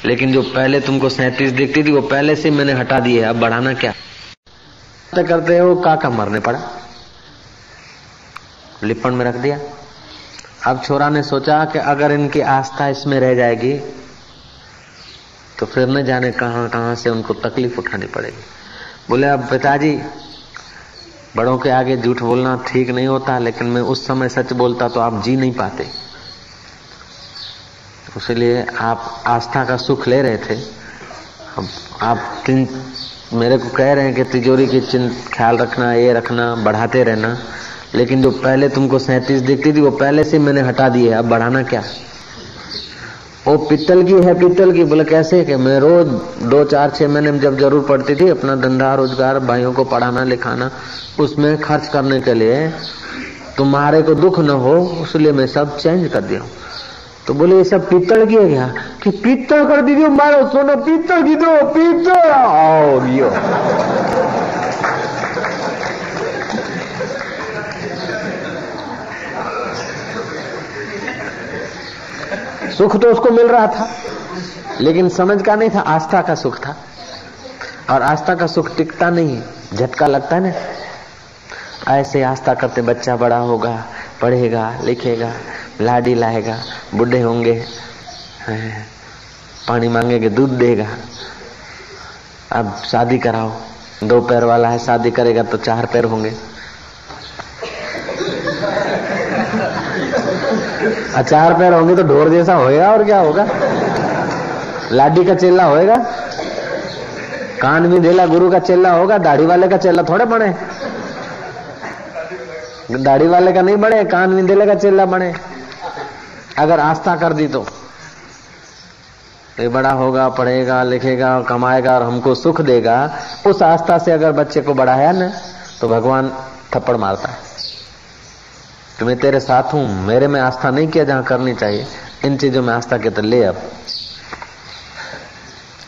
Speaker 1: लेकिन जो पहले तुमको सैतीस दिखती थी, वो पहले से मैंने हटा दी है। अब बढ़ाना क्या? करते वो काका मरने पड़ा। लिपण में रख दिया। अब छोरा ने सोचा कि अगर इनकी आस्था इसमें रह जाएगी तो फिर न जाने कहाँ कहाँ से उनको तकलीफ़ उठानी पड़ेगी। बोले, अब पिताजी बड़ों के आगे झूठ बोलना ठीक नहीं होता, लेकिन मैं उस समय सच बोलता तो आप जी नहीं पाते। इसलिए आप आस्था का सुख ले रहे थे। अब आप तीन, मेरे को कह रहे हैं कि तिजोरी की चिंत ख्याल रखना, ये रखना, बढ़ाते रहना। लेकिन जो पहले तुमको सैतीस दिखती थी, वो पहले से मैंने हटा दी है। अब बढ़ाना क्या? वो पित्तल की है, पित्तल की। बोले, कैसे? कि मैं रोज दो, चार, छह महीने में जब ज़रूर पड़ती थी, अपना धंधा, रोज़गार, भाइयों को पढ़ाना, लिखाना, उसमें खर्च करने के लिए तुम्हारे को दुख न हो इसलिए मैं सब चेंज कर दिया तो बोले, ये सब पीतल की है क्या? कि पीतल कर दीजिए मारो, सोना पीतल की दो पीतल आओ सुख तो उसको मिल रहा था, लेकिन समझ का नहीं था, आस्था का सुख था। और आस्था का सुख टिकता नहीं है, झटका लगता है ना? ऐसे आस्था करते बच्चा बड़ा होगा, पढ़ेगा, लिखेगा, लाडी लाएगा, बुढ़े होंगे पानी मांगेंगे, दूध देगा। अब शादी कराओ, दो पैर वाला है, शादी करेगा तो चार पैर होंगे। चार पैर होंगे तो ढोर जैसा होएगा और क्या होगा? लाडी का चेला होएगा? कान में देला, गुरु का चेला होगा, दाढ़ी वाले का चेला थोड़े बने। दाढ़ी वाले का नहीं बने, कान में देले का चेला बने। अगर आस्था कर दी तो ये बड़ा होगा, पढ़ेगा, लिखेगा, कमाएगा और हमको सुख देगा। उस आस्था से अगर बच्चे को बढ़ाया ना तो भगवान थप्पड़ मारता है। कि मैं तेरे साथ हूँ, मेरे में आस्था नहीं किया जहाँ करनी चाहिए। इन चीज़ों में आस्था के तो ले अब।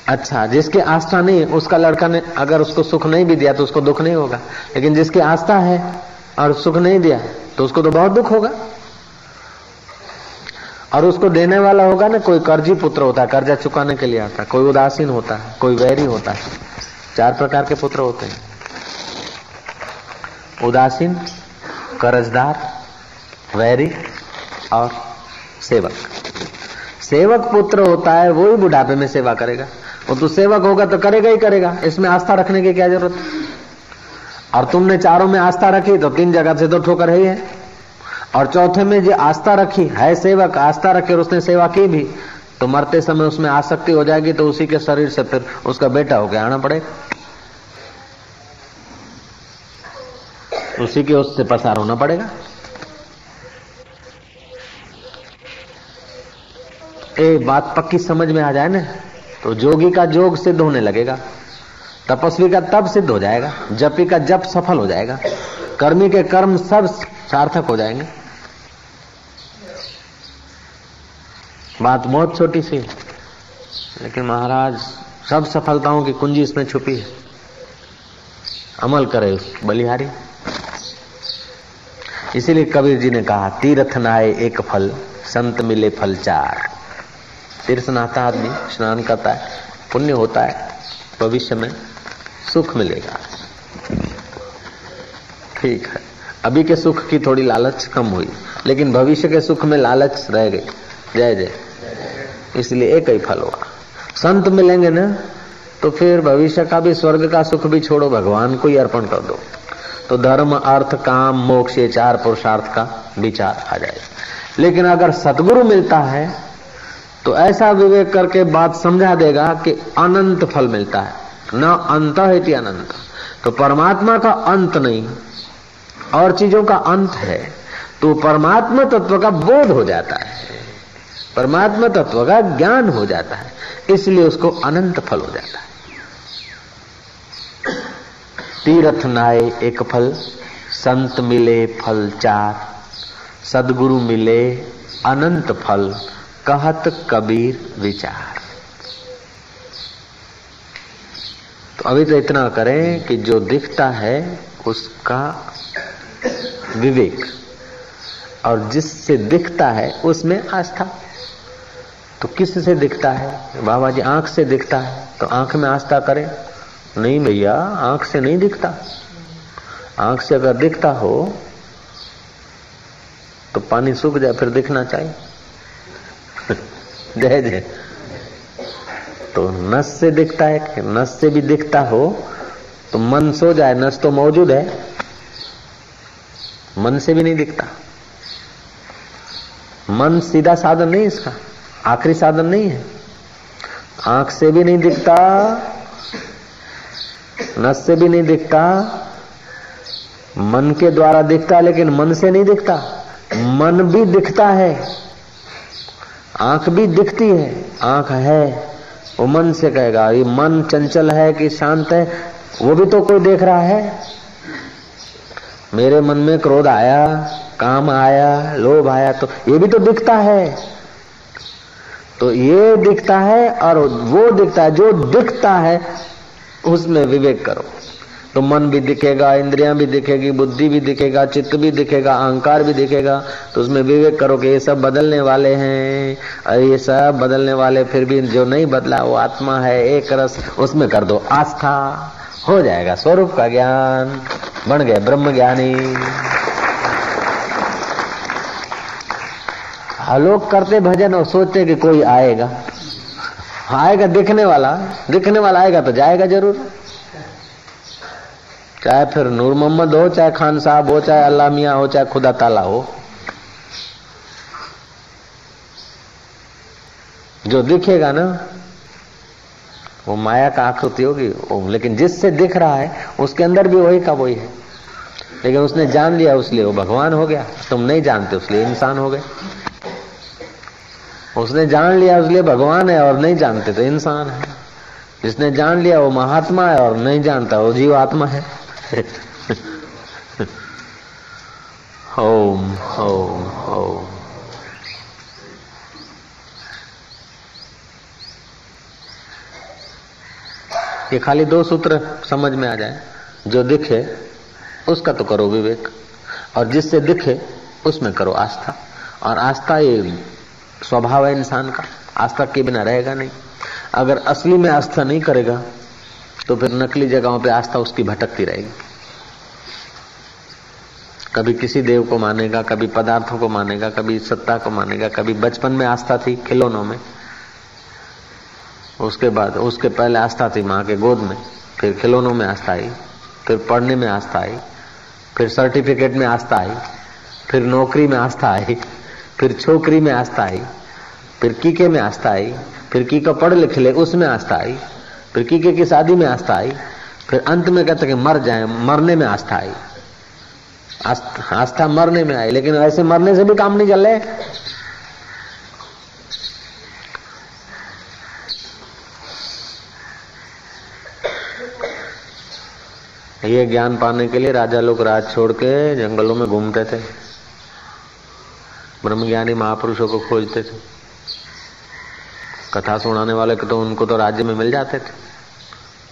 Speaker 1: अच्छा जिसकी आस्था नहीं, उसका लड़का ने अगर उसको सुख नहीं भी दिया तो उसको दुख नहीं होगा। लेकिन जिसकी आस्था है और सुख नहीं दिया तो उसको तो बहुत दुख होगा। और उसको देने वाला होगा ना, कोई कर्जी पुत्र होता है, कर्जा चुकाने के लिए आता कोई उदासीन होता है, कोई वैरी होता है। चार प्रकार के पुत्र होते हैं। उदासीन, कर्जदार वैरी और सेवक। सेवक पुत्र होता है, वो ही बुढ़ापे में सेवा करेगा। वो तो सेवक होगा तो करेगा ही करेगा। इसमें आस्था रखने की क्या ज़रूरत? और तुमने चारों में आस्था रखी तो तीन जगह से तो ठोकर ही है और चौथे में जो आस्था रखी, है सेवक, आस्था रखी और उसने सेवा की भी तो मरते समय उसमें आसक्ति हो जाएगी तो उसी के शरीर से फिर उसका बेटा होकर आना पड़ेगा। उसी के उससे पसार होना पड़ेगा। ए, बात पक्की समझ में आ जाए ना तो जोगी का जोग सिद्ध होने लगेगा। तपस्वी का तब सिद्ध हो जाएगा। जपी का जप सफल हो जाएगा। कर्मी के कर्म सब सार्थक हो जाएँगे। बात बहुत छोटी सी लेकिन महाराज, सब सफलताओं की कुंजी इसमें छुपी है। अमल करे बलिहारी। इसीलिए कबीर जी ने कहा, तीर्थ नाए एक फल, संत मिले फल चार। तीर्थ नहाता आदमी, स्नान करता है, पुण्य होता है, भविष्य में सुख मिलेगा। ठीक है। अभी के सुख की थोड़ी लालच कम हुई, लेकिन भविष्य के सुख में लालच रह गई जय जय। इसलिए एक ही फल हुआ। संत मिलेंगे ना तो फिर भविष्य का भी, स्वर्ग का सुख भी छोड़ो, भगवान को ही अर्पण कर दो। तो धर्म, अर्थ, काम, मोक्ष, ये चार पुरुषार्थ का विचार आ जाएगा। लेकिन अगर सतगुरु मिलता है तो ऐसा विवेक करके बात समझा देगा कि अनंत फल मिलता है। न अंत है अनंत। तो परमात्मा का अंत नहीं, और चीज़ों का अंत है तो परमात्मा तत्व का बोध हो जाता है। परमात्मा तत्व का ज्ञान हो जाता है, इसलिए उसको अनंत फल हो जाता है। तीर्थ नाय एक फल, संत मिले फल चार, सदगुरु मिले अनंत फल कहत कबीर विचार। तो अभी तो इतना करें कि जो दिखता है, उसका विवेक और जिससे दिखता है, उसमें आस्था। तो किस से दिखता है? बाबा जी आँख से दिखता है तो आँख में आस्था करें। नहीं भैया, आँख से नहीं दिखता। आँख से अगर दिखता हो तो पानी सूख जाए, फिर दिखना चाहिए। [LAUGHS] जय जय तो नस से दिखता है कि नस से भी दिखता हो तो मन सो जाए, नस तो मौजूद है। मन से भी नहीं दिखता। मन सीधा साधन नहीं इसका, आखिरी साधन नहीं है। आँख से भी नहीं दिखता, नस से भी नहीं दिखता, मन के द्वारा दिखता, लेकिन मन से नहीं दिखता। मन भी दिखता है। आँख भी दिखती है, आँख है। वो मन से कहेगा, ये मन चंचल है कि शांत है, वो भी तो कोई देख रहा है। मेरे मन में क्रोध आया, काम आया, लोभ आया तो ये भी तो दिखता है। तो ये दिखता है और वो दिखता है, जो दिखता है, उसमें विवेक करो। तो मन भी दिखेगा, इंद्रियाँ भी दिखेगी, बुद्धि भी दिखेगा, चित्त भी दिखेगा, अहंकार भी दिखेगा तो उसमें विवेक करो कि ये सब बदलने वाले हैं। और ये सब बदलने वाले, फिर भी जो नहीं बदला, वो आत्मा है, एक रस, उसमें कर दो, आस्था। हो जाएगा, स्वरूप का ज्ञान, बन गए ब्रह्म ज्ञानी। लोग करते भजन और सोचते कि कोई आएगा। आएगा, दिखने वाला दिखने वाला आएगा तो जाएगा ज़रूर। चाहे फिर नूर मोहम्मद हो, चाहे खान साहब हो, चाहे अल्लाह मियाँ हो, चाहे खुदा ताला हो। जो दिखेगा ना, वो माया का आकृति होगी लेकिन जिससे दिख रहा है, उसके अंदर भी वही का वही है। लेकिन उसने जान लिया, उसलिए वो भगवान हो गया। तुम नहीं जानते, उसलिए इंसान हो गए। उसने जान लिया इसलिए भगवान है और नहीं जानते तो इंसान है। जिसने जान लिया, वो महात्मा है और नहीं जानता, वो जीव आत्मा है। ओम ओम ओम ये खाली दो सूत्र समझ में आ जाए। जो दिखे, उसका तो करो विवेक। और जिससे दिखे, उसमें करो आस्था। और आस्था ये स्वभाव है इंसान का। आस्था के बिना रहेगा नहीं। अगर असली में आस्था नहीं करेगा तो फिर नकली जगहों पे आस्था उसकी भटकती रहेगी। कभी किसी देव को मानेगा, कभी पदार्थों को मानेगा, कभी सत्ता को मानेगा, कभी बचपन में आस्था थी खिलौनों में। उसके बाद, उसके पहले आस्था थी माँ के गोद में, फिर खिलौनों में आस्था आई, फिर पढ़ने में आस्था आई, फिर सर्टिफिकेट में आस्था आई, फिर नौकरी में आस्था आई, फिर छोकरी में आस्था आई, फिर कीके में आस्था आई, फिर की को पढ़ लिख ले, उसमें आस्था आई। फिर कीके की शादी में आस्था आई, फिर अंत में कहते कि मर जाए, मरने में आस्था आई। आस्था मरने में आई, लेकिन ऐसे मरने से भी काम नहीं चल रहे। ये ज्ञान पाने के लिए राजा लोग राज छोड़ के जंगलों में घूमते थे। ब्रह्मज्ञानी महापुरुषों को खोजते थे। कथा सुनाने वाले के तो उनको तो राज्य में मिल जाते थे।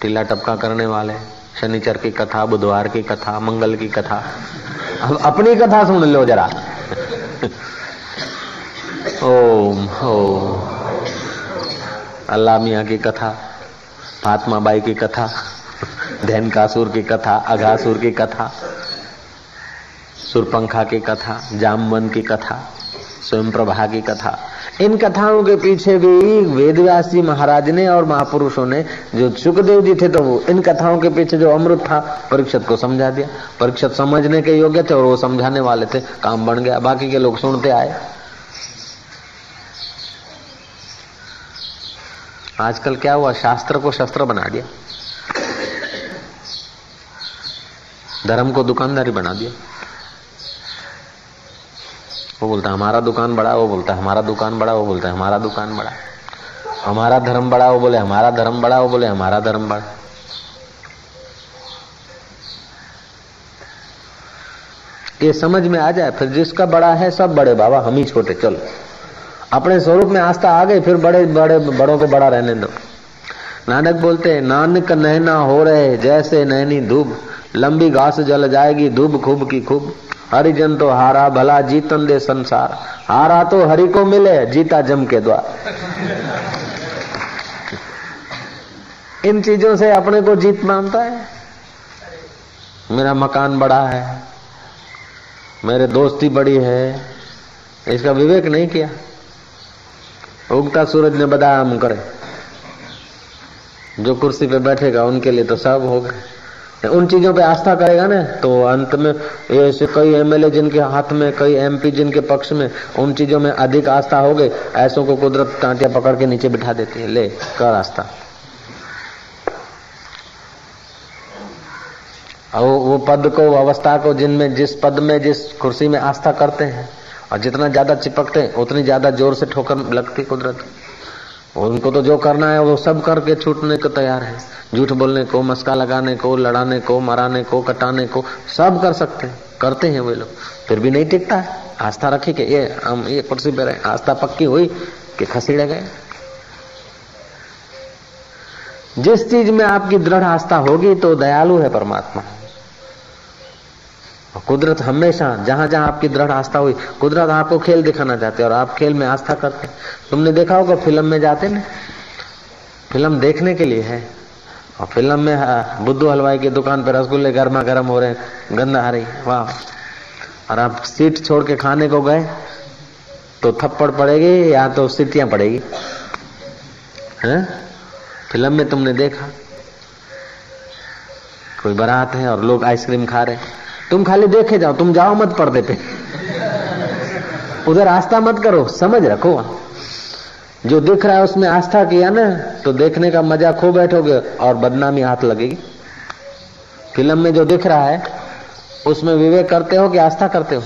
Speaker 1: टीला टपका करने वाले, शनिचर की कथा, बुधवार की कथा, मंगल की कथा। अब अपनी कथा सुन लो जरा। ओम ओम। अल्लाह मियाँ की कथा, फातमा बाई की कथा धैन कासुर की कथा, अघासुर की कथा, सुरपंखा की कथा, जामवन की कथा स्वयं प्रभा की कथा। इन कथाओं के पीछे भी वेदव्यास जी महाराज ने और महापुरुषों ने जो सुखदेव जी थे तो वो इन कथाओं के पीछे जो अमृत था, परीक्षित को समझा दिया। परीक्षित समझने के योग्य थे और वो समझाने वाले थे, काम बन गया। बाकी के लोग सुनते आए। आजकल क्या हुआ? शास्त्र को शस्त्र बना दिया। धर्म को दुकानदारी बना दिया। वो बोलता है, हमारा दुकान बड़ा वो बोलता है, हमारा दुकान बड़ा वो बोलता है, हमारा दुकान बड़ा हमारा धर्म बड़ा वो बोले, हमारा धर्म बड़ा वो बोले, हमारा धर्म बड़ा ये समझ में आ जाए, फिर जिसका बड़ा है सब बड़े बाबा, हम ही छोटे, चलो। अपने स्वरूप में आस्था आ गई, फिर बड़े बड़े, बड़ों को बड़ा रहने दो। नानक बोलते हैं, नानक नहना हो रहे, जैसे नैनी धूप, लंबी घास जल जाएगी, धूप खूब की खूब। हरिजन तो हारा, भला जीतन दे संसार। हारा तो हरि को मिले, जीता जम के द्वार। इन चीज़ों से अपने को जीत मानता है? मेरा मकान बड़ा है, मेरे दोस्ती बड़ी है, इसका विवेक नहीं किया। उगता सूरज ने बदाम करे। जो कुर्सी पे बैठेगा, उनके लिए तो सब होगा उन चीज़ों पे आस्था करेगा ना? तो अंत में ऐसे कई एमएलए जिनके हाथ में, कई एमपी जिनके पक्ष में, उन चीज़ों में अधिक आस्था हो गई, ऐसों को कुदरत कांटिया पकड़ के नीचे बिठा देती है। ले, कर आस्था। और वो पद को, अवस्था को, जिनमें, जिस पद में, जिस कुर्सी में आस्था करते हैं, और जितना ज़्यादा चिपकते हैं, उतनी ज़्यादा ज़ोर से ठोकर लगती कुदरत। उनको तो जो करना है, वो सब करके छूटने को तैयार है। झूठ बोलने को, मस्का लगाने को, लड़ाने को, मराने को, कटाने को, सब कर सकते हैं। करते हैं वे लोग। फिर भी नहीं टिकता है। आस्था रखी कि ये, हम ये कुर्सी पे रहे आस्था पक्की हुई कि खसीड़े गए। जिस चीज़ में आपकी दृढ़ आस्था होगी तो दयालु है परमात्मा। कुदरत हमेशा जहाँ जहाँ आपकी दृढ़ आस्था हुई कुदरत आपको खेल दिखाना चाहते और आप खेल में आस्था करते तुमने देखा होगा फ़िल्म में जाते ना? फ़िल्म देखने के लिए है। और फ़िल्म में हाँ, बुद्धू हलवाई की दुकान पर रसगुल्ले गर्मा गर्म हो रहे गंदा आ रही वाह। और आप सीट छोड़ के खाने को गए तो थप्पड़ पड़ेगी या तो सीटियाँ पड़ेगी? है? फ़िल्म में तुमने देखा? कोई बारात है और लोग आइसक्रीम खा रहे तुम खाली देखे जाओ, तुम जाओ मत पर्दे पे। उधर आस्था मत करो, समझ रखो जो दिख रहा है उसमें आस्था किया ना तो देखने का मज़ा खो बैठोगे और बदनामी हाथ लगेगी। फ़िल्म में जो दिख रहा है, उसमें विवेक करते हो कि आस्था करते हो?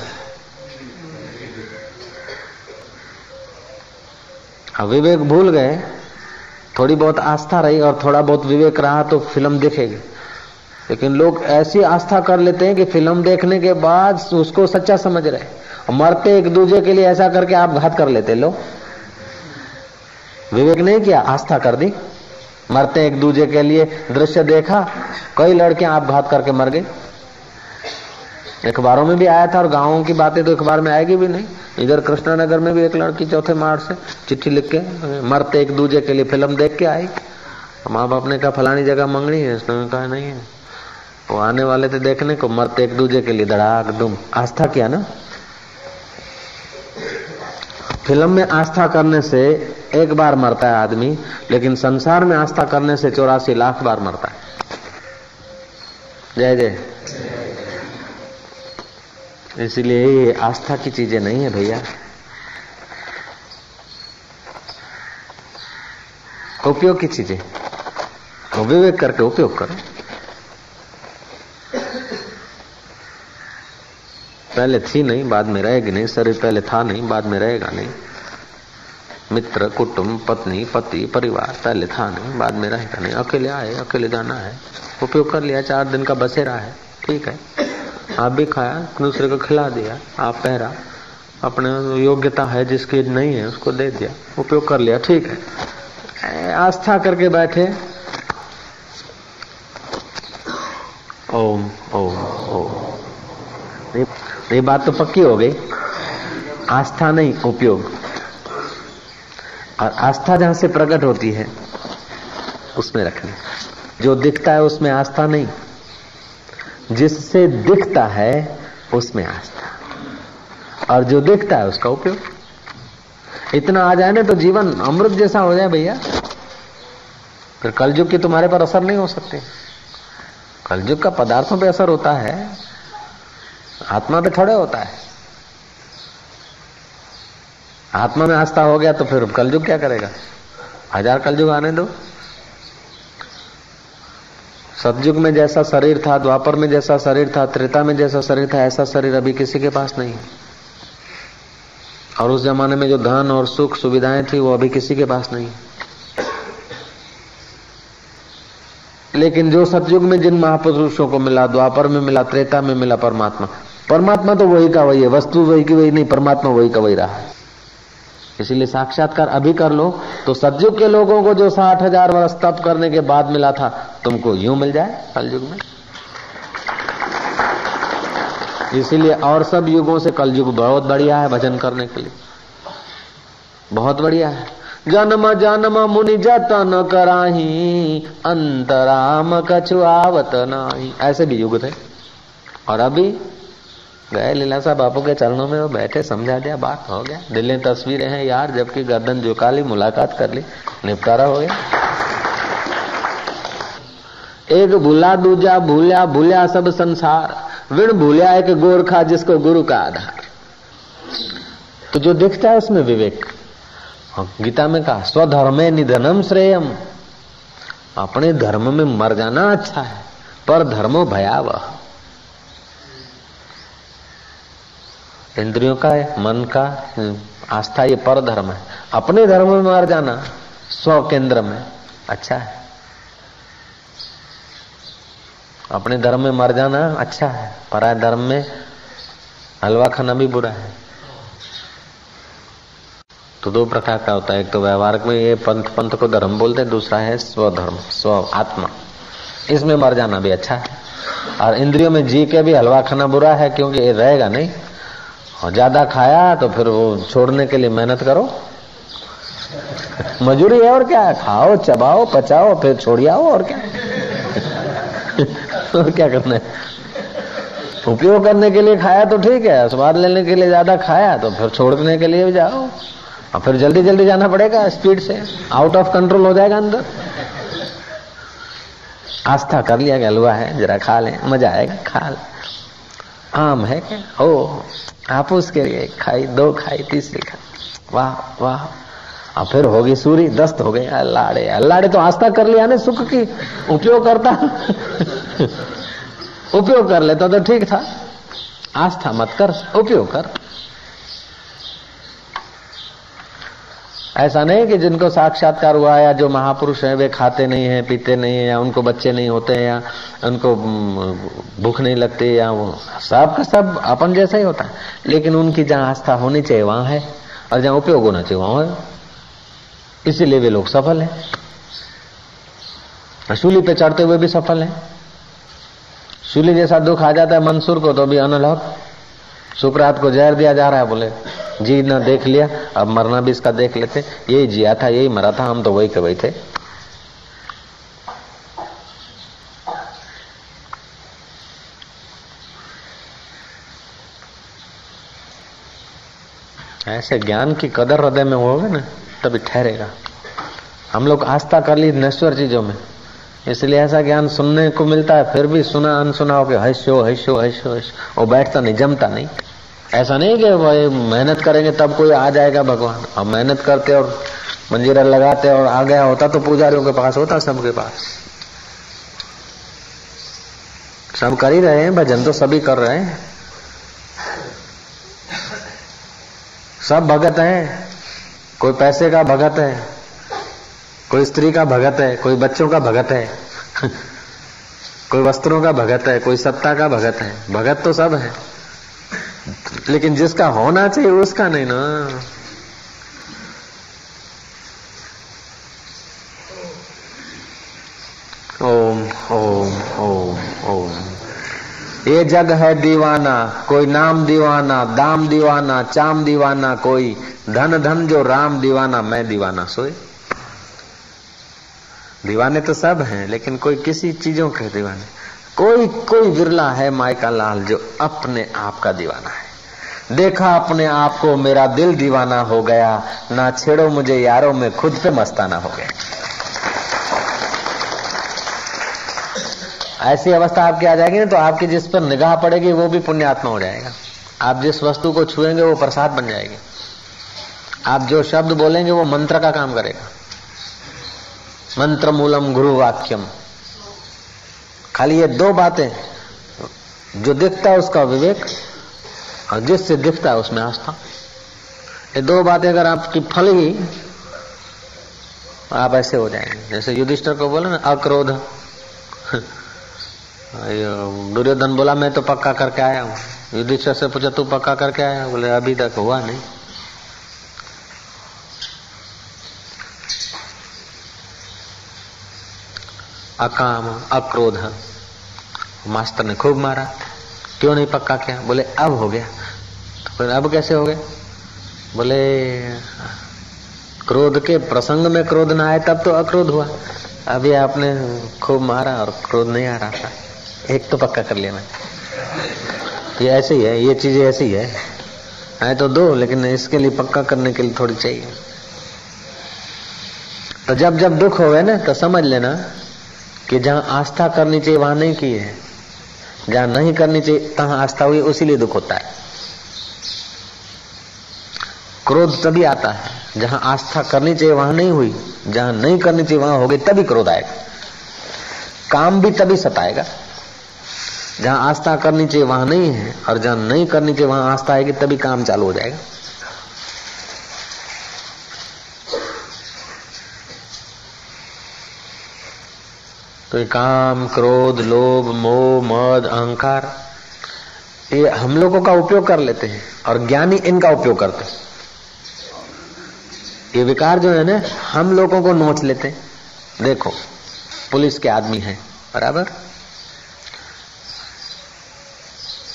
Speaker 1: अब विवेक भूल गए, थोड़ी बहुत आस्था रही और थोड़ा बहुत विवेक रहा तो फ़िल्म दिखेगी। लेकिन लोग ऐसी आस्था कर लेते हैं कि फ़िल्म देखने के बाद उसको सच्चा समझ रहे मरते एक दूसरे के लिए ऐसा करके आप घात कर लेते लोग विवेक नहीं किया आस्था कर दी? मरते एक दूसरे के लिए दृश्य देखा, कई लड़के आप घात करके मर गए अखबारों में भी आया था और गाँवों की बातें तो अखबार में आएगी भी नहीं। इधर कृष्णानगर में भी एक लड़की चौथे मार्च से चिट्ठी लिख के, मरते एक दूसरे के लिए फ़िल्म देख के आई। माँ बाप ने कहा, फलानी जगह मंगनी है। उसने कहा, नहीं है। वो आने वाले थे देखने को, मरते एक दूजे के लिए धड़ाक दुम आस्था किया ना? फ़िल्म में आस्था करने से एक बार मरता है आदमी, लेकिन संसार में आस्था करने से चौरासी लाख बार मरता है। जय जय। इसलिए ये आस्था की चीज़ें नहीं है भैया। उपयोग की चीज़ें। विवेक करके उपयोग करो। पहले थी नहीं, बाद में रहेगी नहीं, शरीर पहले था नहीं, बाद में रहेगा नहीं। मित्र, कुटुंब, पत्नी, पति, परिवार, पहले था नहीं, बाद में रहेगा नहीं। अकेले आए, अकेले जाना है। उपयोग कर लिया, चार दिन का बसेरा है, ठीक है। आप भी खाया, दूसरे को खिला दिया, आप पहरा। अपने योग्यता है जिसकी नहीं है, उसको दे दिया। उपयोग कर लिया, ठीक है। आस्था करके बैठे। ओम ओम ओम। ये बात तो पक्की हो गई। आस्था नहीं, उपयोग। और आस्था जहाँ से प्रकट होती है, उसमें रखनी। जो दिखता है उसमें आस्था नहीं। जिससे दिखता है, उसमें आस्था। और जो दिखता है उसका उपयोग। इतना आ जाए ना तो जीवन अमृत जैसा हो जाए भैया। फिर कलयुग की तुम्हारे पर असर नहीं हो सकते। कलयुग का पदार्थों पे असर होता है। आत्मा पे थोड़े होता है। आत्मा में आस्था हो गया तो फिर कलयुग क्या करेगा? हज़ार कलयुग आने दो। सतयुग में जैसा शरीर था, द्वापर में जैसा शरीर था, त्रेता में जैसा शरीर था, ऐसा शरीर अभी किसी के पास नहीं। और उस जमाने में जो धन और सुख सुविधाएँ थी, वो अभी किसी के पास नहीं। लेकिन जो सतयुग में जिन महापुरुषों को मिला, द्वापर में मिला, त्रेता में मिला परमात्मा परमात्मा तो वही का वही है, वस्तु वही की वही नहीं, परमात्मा वही का वही रहा। है इसीलिए साक्षात्कार अभी कर लो तो सतयुग के लोगों को जो साठ हज़ार वर्ष तप करने के बाद मिला था, तुमको यूँ मिल जाए कलयुग में। इसीलिए और सब युगों से कलयुग बहुत बढ़िया है भजन करने के लिए। बहुत बढ़िया है। जन्म जन्म मुनि जतन कराही, अंतराम कछुआवत नाही। ऐसे भी युग थे। और अभी गए लीलासा बापू के चरणों में वो बैठे समझा दिया बात हो गया। दिल्ली तस्वीरें हैं यार जबकि गर्दन झुका ली मुलाकात कर ली निपटारा हो गया। एक भूला दूजा भूलिया भूलिया सब संसार। विण भूलिया एक गोरखा जिसको गुरु का आधार। तो जो दिखता है उसमें विवेक। हाँ, गीता में कहा स्वधर्मे निधनम श्रेयम। अपने धर्म में मर जाना अच्छा है पर धर्मो भयावह। इंद्रियों का है, मन का आस्था, ये पर धर्म है। अपने धर्म में मर जाना स्व केंद्र में अच्छा है। अपने धर्म में मर जाना अच्छा है। पराय धर्म में हलवा खाना भी बुरा है। तो दो प्रकार का होता है। एक तो व्यवहार में ये पंथ पंथ को धर्म बोलते हैं, दूसरा है स्वधर्म स्व आत्मा इसमें मर जाना भी अच्छा है। और इंद्रियों में जी के भी हलवा खाना बुरा है, क्योंकि ये रहेगा नहीं। और ज़्यादा खाया तो फिर वो छोड़ने के लिए मेहनत करो। मजूरी है और क्या? है खाओ, चबाओ, पचाओ, फिर छोड़ियाओ और क्या? और क्या करना है? उपयोग करने के लिए खाया तो ठीक है, स्वाद लेने के लिए ज़्यादा खाया तो फिर छोड़ने के लिए भी जाओ। और फिर जल्दी जल्दी जाना पड़ेगा स्पीड से। आउट ऑफ़ कंट्रोल हो जाएगा अंदर। आस्था कर लिया कि हलवा है, जरा खा लें, मज़ा आएगा, खा ले। आम है क्या? ओ आप उसके लिए खाई, दो खाई, तीसरी खाई। वाह वाह। और फिर होगी सूरी, दस्त हो गई। अल्लाड़े अल्लाड़े तो आस्था कर लिया ने, सुख की उपयोग करता। [LAUGHS] उपयोग कर लेता तो ठीक था। आस्था मत कर, उपयोग कर। ऐसा नहीं कि जिनको साक्षात्कार हुआ या जो महापुरुष है, वे खाते नहीं है, पीते नहीं है, या उनको बच्चे नहीं होते हैं, या उनको भूख नहीं लगती, या वो सब का सब अपन जैसा ही होता है। लेकिन उनकी जहाँ आस्था होनी चाहिए, वहाँ है। और जहाँ उपयोग होना चाहिए, वहाँ है। इसीलिए वे लोग सफल है। सूली पे चढ़ते हुए भी सफल है। सूली जैसा दुख आ जाता है मंसूर को तो भी अनलॉक। सुकरात को जहर दिया जा रहा है, बोले। जी, ना देख लिया, अब मरना भी इसका देख लेते। यही जिया था, यही मरा था, हम तो वही के वही थे। ऐसे ज्ञान की कदर हृदय में होगा ना, तभी ठहरेगा। हम लोग आस्था कर ली नश्वर चीज़ों में। इसलिए ऐसा ज्ञान सुनने को मिलता है, फिर भी सुना अनसुना हो के हशो हशो हशो हशो वो बैठता नहीं, जमता नहीं। ऐसा नहीं कि भाई मेहनत करेंगे तब कोई आ जाएगा भगवान। अब मेहनत करते और मंजीरा लगाते और आ गया होता तो पुजारियों के पास होता सबके पास। सब कर ही रहे हैं, भजन तो सभी कर रहे हैं। सब भगत हैं। कोई पैसे का भगत है, कोई स्त्री का भगत है, कोई बच्चों का भगत है, [LAUGHS] कोई वस्त्रों का भगत है, कोई सत्ता का भगत है। भगत तो सब है। लेकिन जिसका होना चाहिए उसका नहीं ना। ओम ओम ओम ओम। ये जग है दीवाना, कोई नाम दीवाना, दाम दीवाना, चाम दीवाना, कोई धन धन जो राम दीवाना, मैं दीवाना, सोए। दीवाने तो सब हैं, लेकिन कोई किसी चीज़ों के दीवाने। कोई कोई विरला है मायका लाल जो अपने आप का दीवाना है। देखा अपने आप को, मेरा दिल दीवाना हो गया, ना छेड़ो मुझे यारों में खुद पे मस्ताना हो गया। ऐसी अवस्था आपकी आ जाएगी ना तो आपकी जिस पर निगाह पड़ेगी, वो भी पुण्यात्मा हो जाएगा। आप जिस वस्तु को छुएँगे, वो प्रसाद बन जाएगी। आप जो शब्द बोलेंगे, वो मंत्र का काम करेगा। मंत्र मूलम गुरु वाक्यम खाली ये दो बातें जो दिखता है उसका विवेक, और जिससे दिखता है उसमें आस्था। ये दो बातें अगर आपकी फल गई, आप ऐसे हो जाएँगे। जैसे युधिष्ठर को बोला ना, अक्रोध। [LAUGHS] दुर्योधन बोला, मैं तो पक्का करके आया हूँ। युधिष्ठर से पूछा, तू पक्का करके आया? बोले, अभी तक हुआ नहीं। अकाम, अक्रोध। मास्टर ने खूब मारा। क्यों नहीं पक्का किया? बोले, अब हो गया। तो फिर अब कैसे हो गया? बोले, क्रोध के प्रसंग में क्रोध ना आए, तब तो अक्रोध हुआ। अभी आपने खूब मारा और क्रोध नहीं आ रहा था। एक तो पक्का कर लिया मैं ये ऐसे ही है, ये चीज़ें ऐसी है। आए तो दो, लेकिन इसके लिए पक्का करने के लिए थोड़ी चाहिए। तो जब जब दुख हो गए ना तो समझ लेना कि जहाँ आस्था करनी चाहिए, वहाँ नहीं की है। जहाँ नहीं करनी चाहिए, तहां आस्था हुई उसीलिए दुख होता है। क्रोध तभी आता है, जहाँ आस्था करनी चाहिए, वहाँ नहीं हुई। जहाँ नहीं करनी चाहिए, वहाँ हो गई, तभी क्रोध आएगा। काम भी तभी सताएगा। जहाँ आस्था करनी चाहिए, वहाँ नहीं है, और जहाँ नहीं करनी चाहिए, वहाँ आस्था आएगी, तभी काम चालू हो जाएगा। तो काम, क्रोध, लोभ, मोह, मद, अहंकार, ये हम लोगों का उपयोग कर लेते हैं और ज्ञानी इनका उपयोग करते हैं। ये विकार जो है ना, हम लोगों को नोच लेते हैं। देखो, पुलिस के आदमी हैं, बराबर?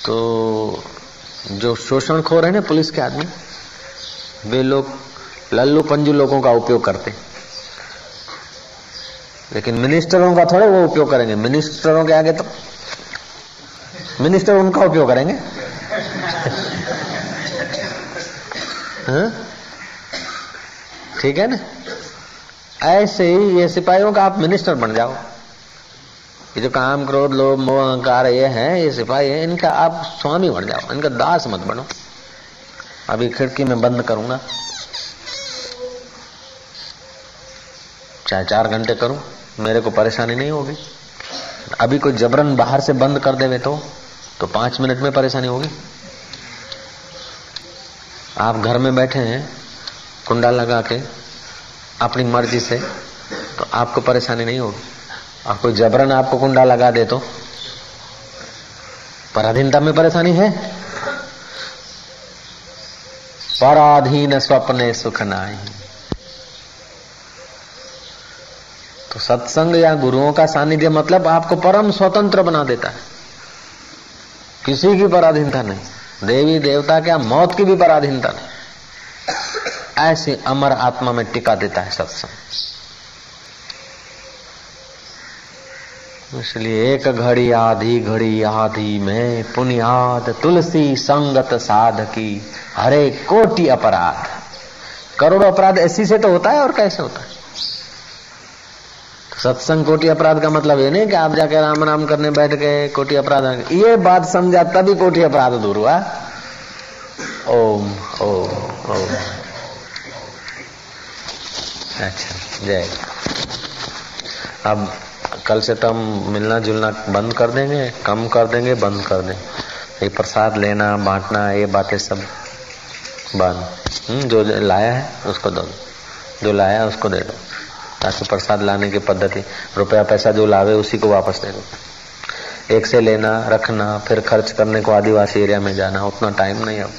Speaker 1: तो जो शोषण खोर है ना, पुलिस के आदमी, वे लोग लल्लू पंजू लोगों का उपयोग करते हैं। लेकिन मिनिस्टरों का थोड़े वो उपयोग करेंगे। मिनिस्टरों के आगे तो मिनिस्टर उनका उपयोग करेंगे? हाँ? ठीक है ना? ऐसे ही ये सिपाहियों का आप मिनिस्टर बन जाओ। ये जो काम क्रोध, लोभ, मोह, अहंकार ये है, ये सिपाही है, इनका आप स्वामी बन जाओ। इनका दास मत बनो। अभी खिड़की में बंद करूँगा। चाहे चार घंटे करूँ। मेरे को परेशानी नहीं होगी। अभी कोई जबरन बाहर से बंद कर देवे तो तो पाँच मिनट में परेशानी होगी। आप घर में बैठे हैं, कुंडा लगा के, अपनी मर्ज़ी से तो आपको परेशानी नहीं होगी। और कोई जबरन आपको कुंडा लगा दे तो पराधीनता में परेशानी है? पराधीन स्वप्ने सुख नाही। तो सत्संग या गुरुओं का सानिध्य मतलब आपको परम स्वतंत्र बना देता है। किसी की पराधीनता नहीं। देवी देवता क्या मौत की भी पराधीनता नहीं। ऐसी अमर आत्मा में टिका देता है सत्संग। इसलिए एक घड़ी, आधी घड़ी, आधी में पुनियाद, तुलसी संगत साध की हरे कोटि अपराध। करोड़ों अपराध ऐसी से तो होता है और कैसे होता है? सत्संग कोटि अपराध का मतलब ये नहीं कि आप जाके राम राम करने बैठ गए कोटि अपराध ये बात समझा तभी कोटि अपराध दूर हुआ। ओम ओम ओम। अच्छा जय। अब कल से तो हम मिलना जुलना बंद कर देंगे कम कर देंगे बंद कर देंगे। ये प्रसाद लेना बांटना ये बातें सब बंद। हम्म, जो लाया है उसको दो। जो लाया है उसको दे दो। ताकि प्रसाद लाने की पद्धति, रुपया पैसा जो लावे उसी को वापस दे दो। एक से लेना, रखना, फिर खर्च करने को आदिवासी एरिया में जाना, उतना टाइम नहीं अब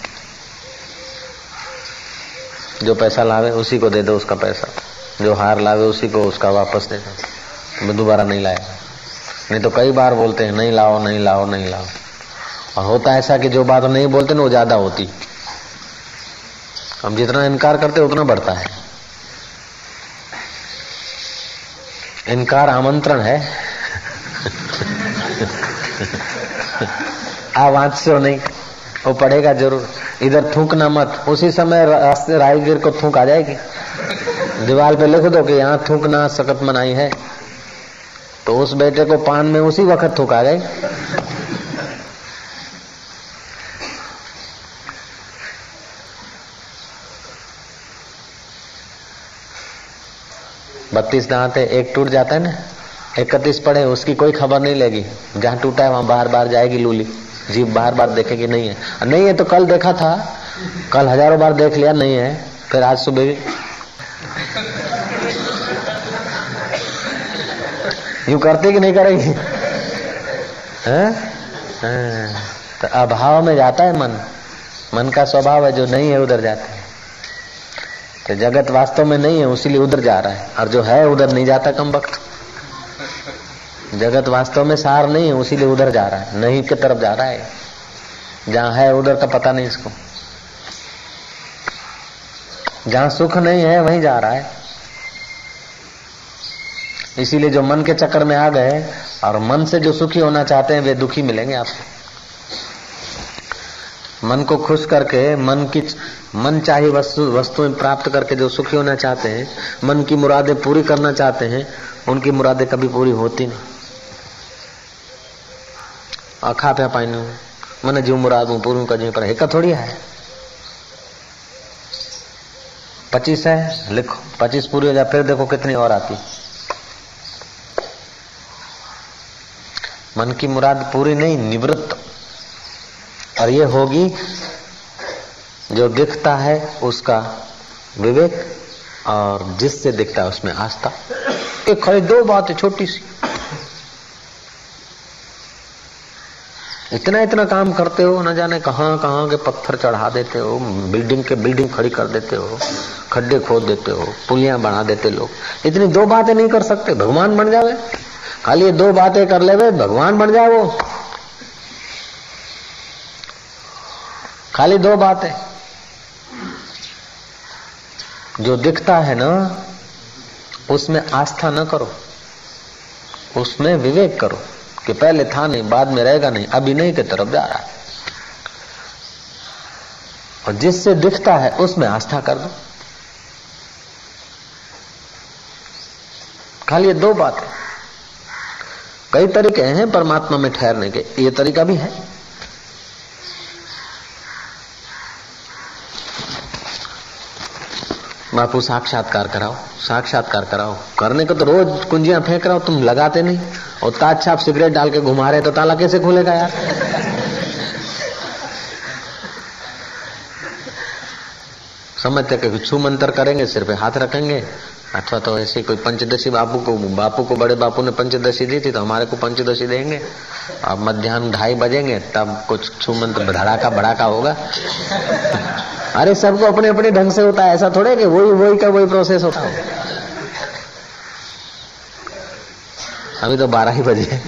Speaker 1: जो पैसा लावे उसी को दे दो उसका पैसा। जो हार लावे उसी को उसका वापस दे दो। मैं दोबारा नहीं लाएगा। नहीं तो कई बार बोलते हैं, नहीं लाओ नहीं लाओ नहीं लाओ। और होता ऐसा कि जो बात नहीं बोलते ना, वो ज़्यादा होती। हम जितना इनकार करते उतना बढ़ता है। इनकार आमंत्रण है। आवाज़ से नहीं, वो पढ़ेगा ज़रूर। इधर थूकना मत। उसी समय रास्ते राहगीर को थूक आ जाएगी। दीवार पे लिख दो कि यहाँ थूकना सकत मनाई है। तो उस बेटे को पान में उसी वक्त थूक आ गए बत्तीस दांत है एक टूट जाता है ना, इकतीस पड़े, उसकी कोई खबर नहीं लेगी। जहाँ टूटा है, वहाँ बार बार जाएगी लूली। जीप बार बार देखेगी, नहीं है। नहीं है तो कल देखा था। कल हज़ारों बार देख लिया, नहीं है। फिर आज सुबह भी। यू करते कि नहीं करेगी? तो अभाव में जाता है मन। मन का स्वभाव है, जो नहीं है, उधर जाते है। तो जगत वास्तव में नहीं है इसीलिए उधर जा रहा है। और जो है, उधर नहीं जाता कम वक्त। जगत वास्तव में सार नहीं है, उसीलिए उधर जा रहा है। नहीं की तरफ़ जा रहा है। जहाँ है, उधर का पता नहीं इसको। जहाँ सुख नहीं है, वहीं जा रहा है। इसीलिए जो मन के चक्कर में आ गए, और मन से जो सुखी होना चाहते हैं, वे दुखी मिलेंगे आपको। मन को खुश करके, मन की मन चाहे वस्तु, वस्तुएँ प्राप्त करके जो सुखी होना चाहते हैं, मन की मुरादें पूरी करना चाहते हैं, उनकी मुरादें कभी पूरी होती नहीं। अखा पे पाइन मन जो मुराद पूरी कर पर एक थोड़ी है। पच्चीस है, लिखो। पच्चीस पूरी हो जाए, फिर देखो कितनी और आती। मन की मुराद पूरी नहीं, निवृत्त। और ये होगी जो दिखता है उसका विवेक और जिससे दिखता है उसमें आस्था। एक खड़ी दो बात है छोटी सी। इतना इतना काम करते हो, न जाने कहाँ कहाँ के पत्थर चढ़ा देते हो, बिल्डिंग के बिल्डिंग खड़ी कर देते हो, खड्डे खोद देते हो, पुलियाँ बना देते लोग। इतनी दो बातें नहीं कर सकते, भगवान बन जावे। खाली ये दो बातें कर ले भगवान बन जाओ। खाली दो बातें। जो दिखता है ना, उसमें आस्था न करो। उसमें विवेक करो कि पहले था नहीं, बाद में रहेगा नहीं, अभी नहीं के तरफ़ जा रहा है। और जिससे दिखता है, उसमें आस्था कर दो। खाली ये दो बातें। कई तरीके हैं परमात्मा में ठहरने के, ये तरीका भी है। बापू, साक्षात्कार कराओ साक्षात्कार कराओ। करने को तो रोज कुंजियाँ फेंक रहा हो, तुम लगाते नहीं। और ताज छाप सिगरेट डाल के घुमा रहे तो ताला कैसे खुलेगा यार? समझते कि छू मंत्र करेंगे, सिर पे हाथ रखेंगे। अथवा तो ऐसे कोई पंचदशी बापू को बापू को, बड़े बापू ने पंचदशी दी थी तो हमारे को पंचदशी देंगे। अब मध्यान्ह ढाई बजेंगे, तब कुछ छू मंत्र धड़ाका बड़ाका होगा। अरे सबको अपने अपने ढंग से होता है, ऐसा थोड़े कि वही वही का वही प्रोसेस होता है। अभी तो बारह ही बजे।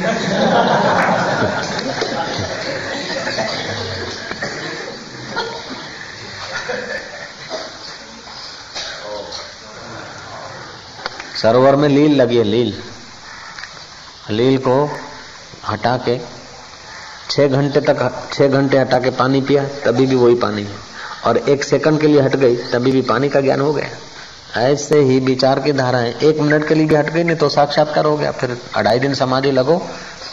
Speaker 1: सरोवर में लील लगी है, लील। लील को हटा के छह घंटे तक, छह घंटे हटा के पानी पिया, तभी भी वही पानी है। और एक सेकंड के लिए हट गई, तभी भी पानी का ज्ञान हो गया। ऐसे ही विचार की धाराएँ, एक मिनट के लिए भी हट गई, नहीं तो साक्षात्कार हो गया। फिर अढ़ाई दिन समाधि लगो,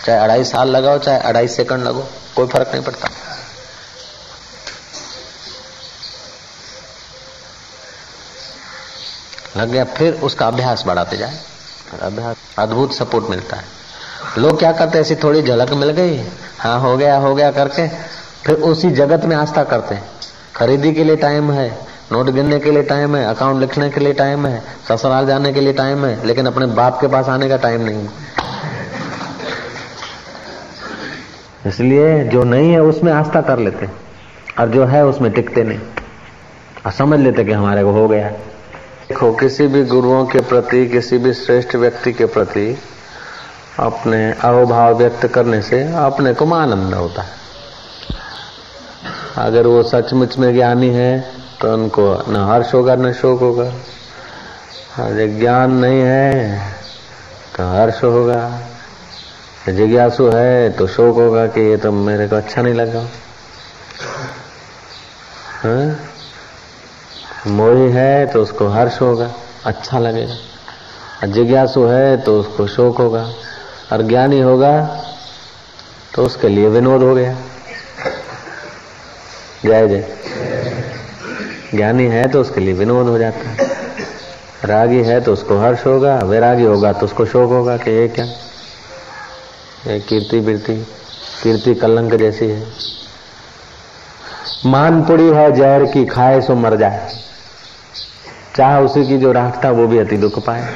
Speaker 1: चाहे अढ़ाई साल लगाओ, चाहे अढ़ाई सेकंड लगो, कोई फ़र्क नहीं पड़ता। लग गया, फिर उसका अभ्यास बढ़ाते जाए। अभ्यास, अद्भुत सपोर्ट मिलता है। लोग क्या करते हैं, ऐसी थोड़ी झलक मिल गई? हाँ हो गया हो गया करके, फिर उसी जगत में आस्था करते हैं। खरीदी के लिए टाइम है, नोट गिनने के लिए टाइम है अकाउंट लिखने के लिए टाइम है, ससुराल जाने के लिए टाइम है, लेकिन अपने बाप के पास आने का टाइम नहीं इसलिए जो नहीं है, उसमें आस्था कर लेते और जो है, उसमें टिकते नहीं। और समझ लेते कि हमारे को हो गया। देखो, किसी भी गुरुओं के प्रति, किसी भी श्रेष्ठ व्यक्ति के प्रति अपने अवभाव व्यक्त करने से अपने को आनंद होता है। अगर वो सचमुच में ज्ञानी है तो उनको न हर्ष होगा, न शोक होगा। अरे ज्ञान नहीं है तो हर्ष होगा। जिज्ञासु है तो शोक होगा कि ये तो मेरे को अच्छा नहीं लगा। हाँ? मोही है तो उसको हर्ष होगा अच्छा लगेगा। जिज्ञासु है तो उसको शोक होगा। और ज्ञानी होगा तो उसके लिए विनोद हो गया। जय जय। ज्ञानी है तो उसके लिए विनोद हो जाता है। रागी है तो उसको हर्ष होगा, वैरागी होगा तो उसको शोक होगा कि ये क्या? ये कीर्ति बीर्ति, कीर्ति कलंक जैसी है। मान पुड़ी है, जहर की खाए सो मर जाए। चाहे उसी की जो राखता, वो भी अति दुख पाए।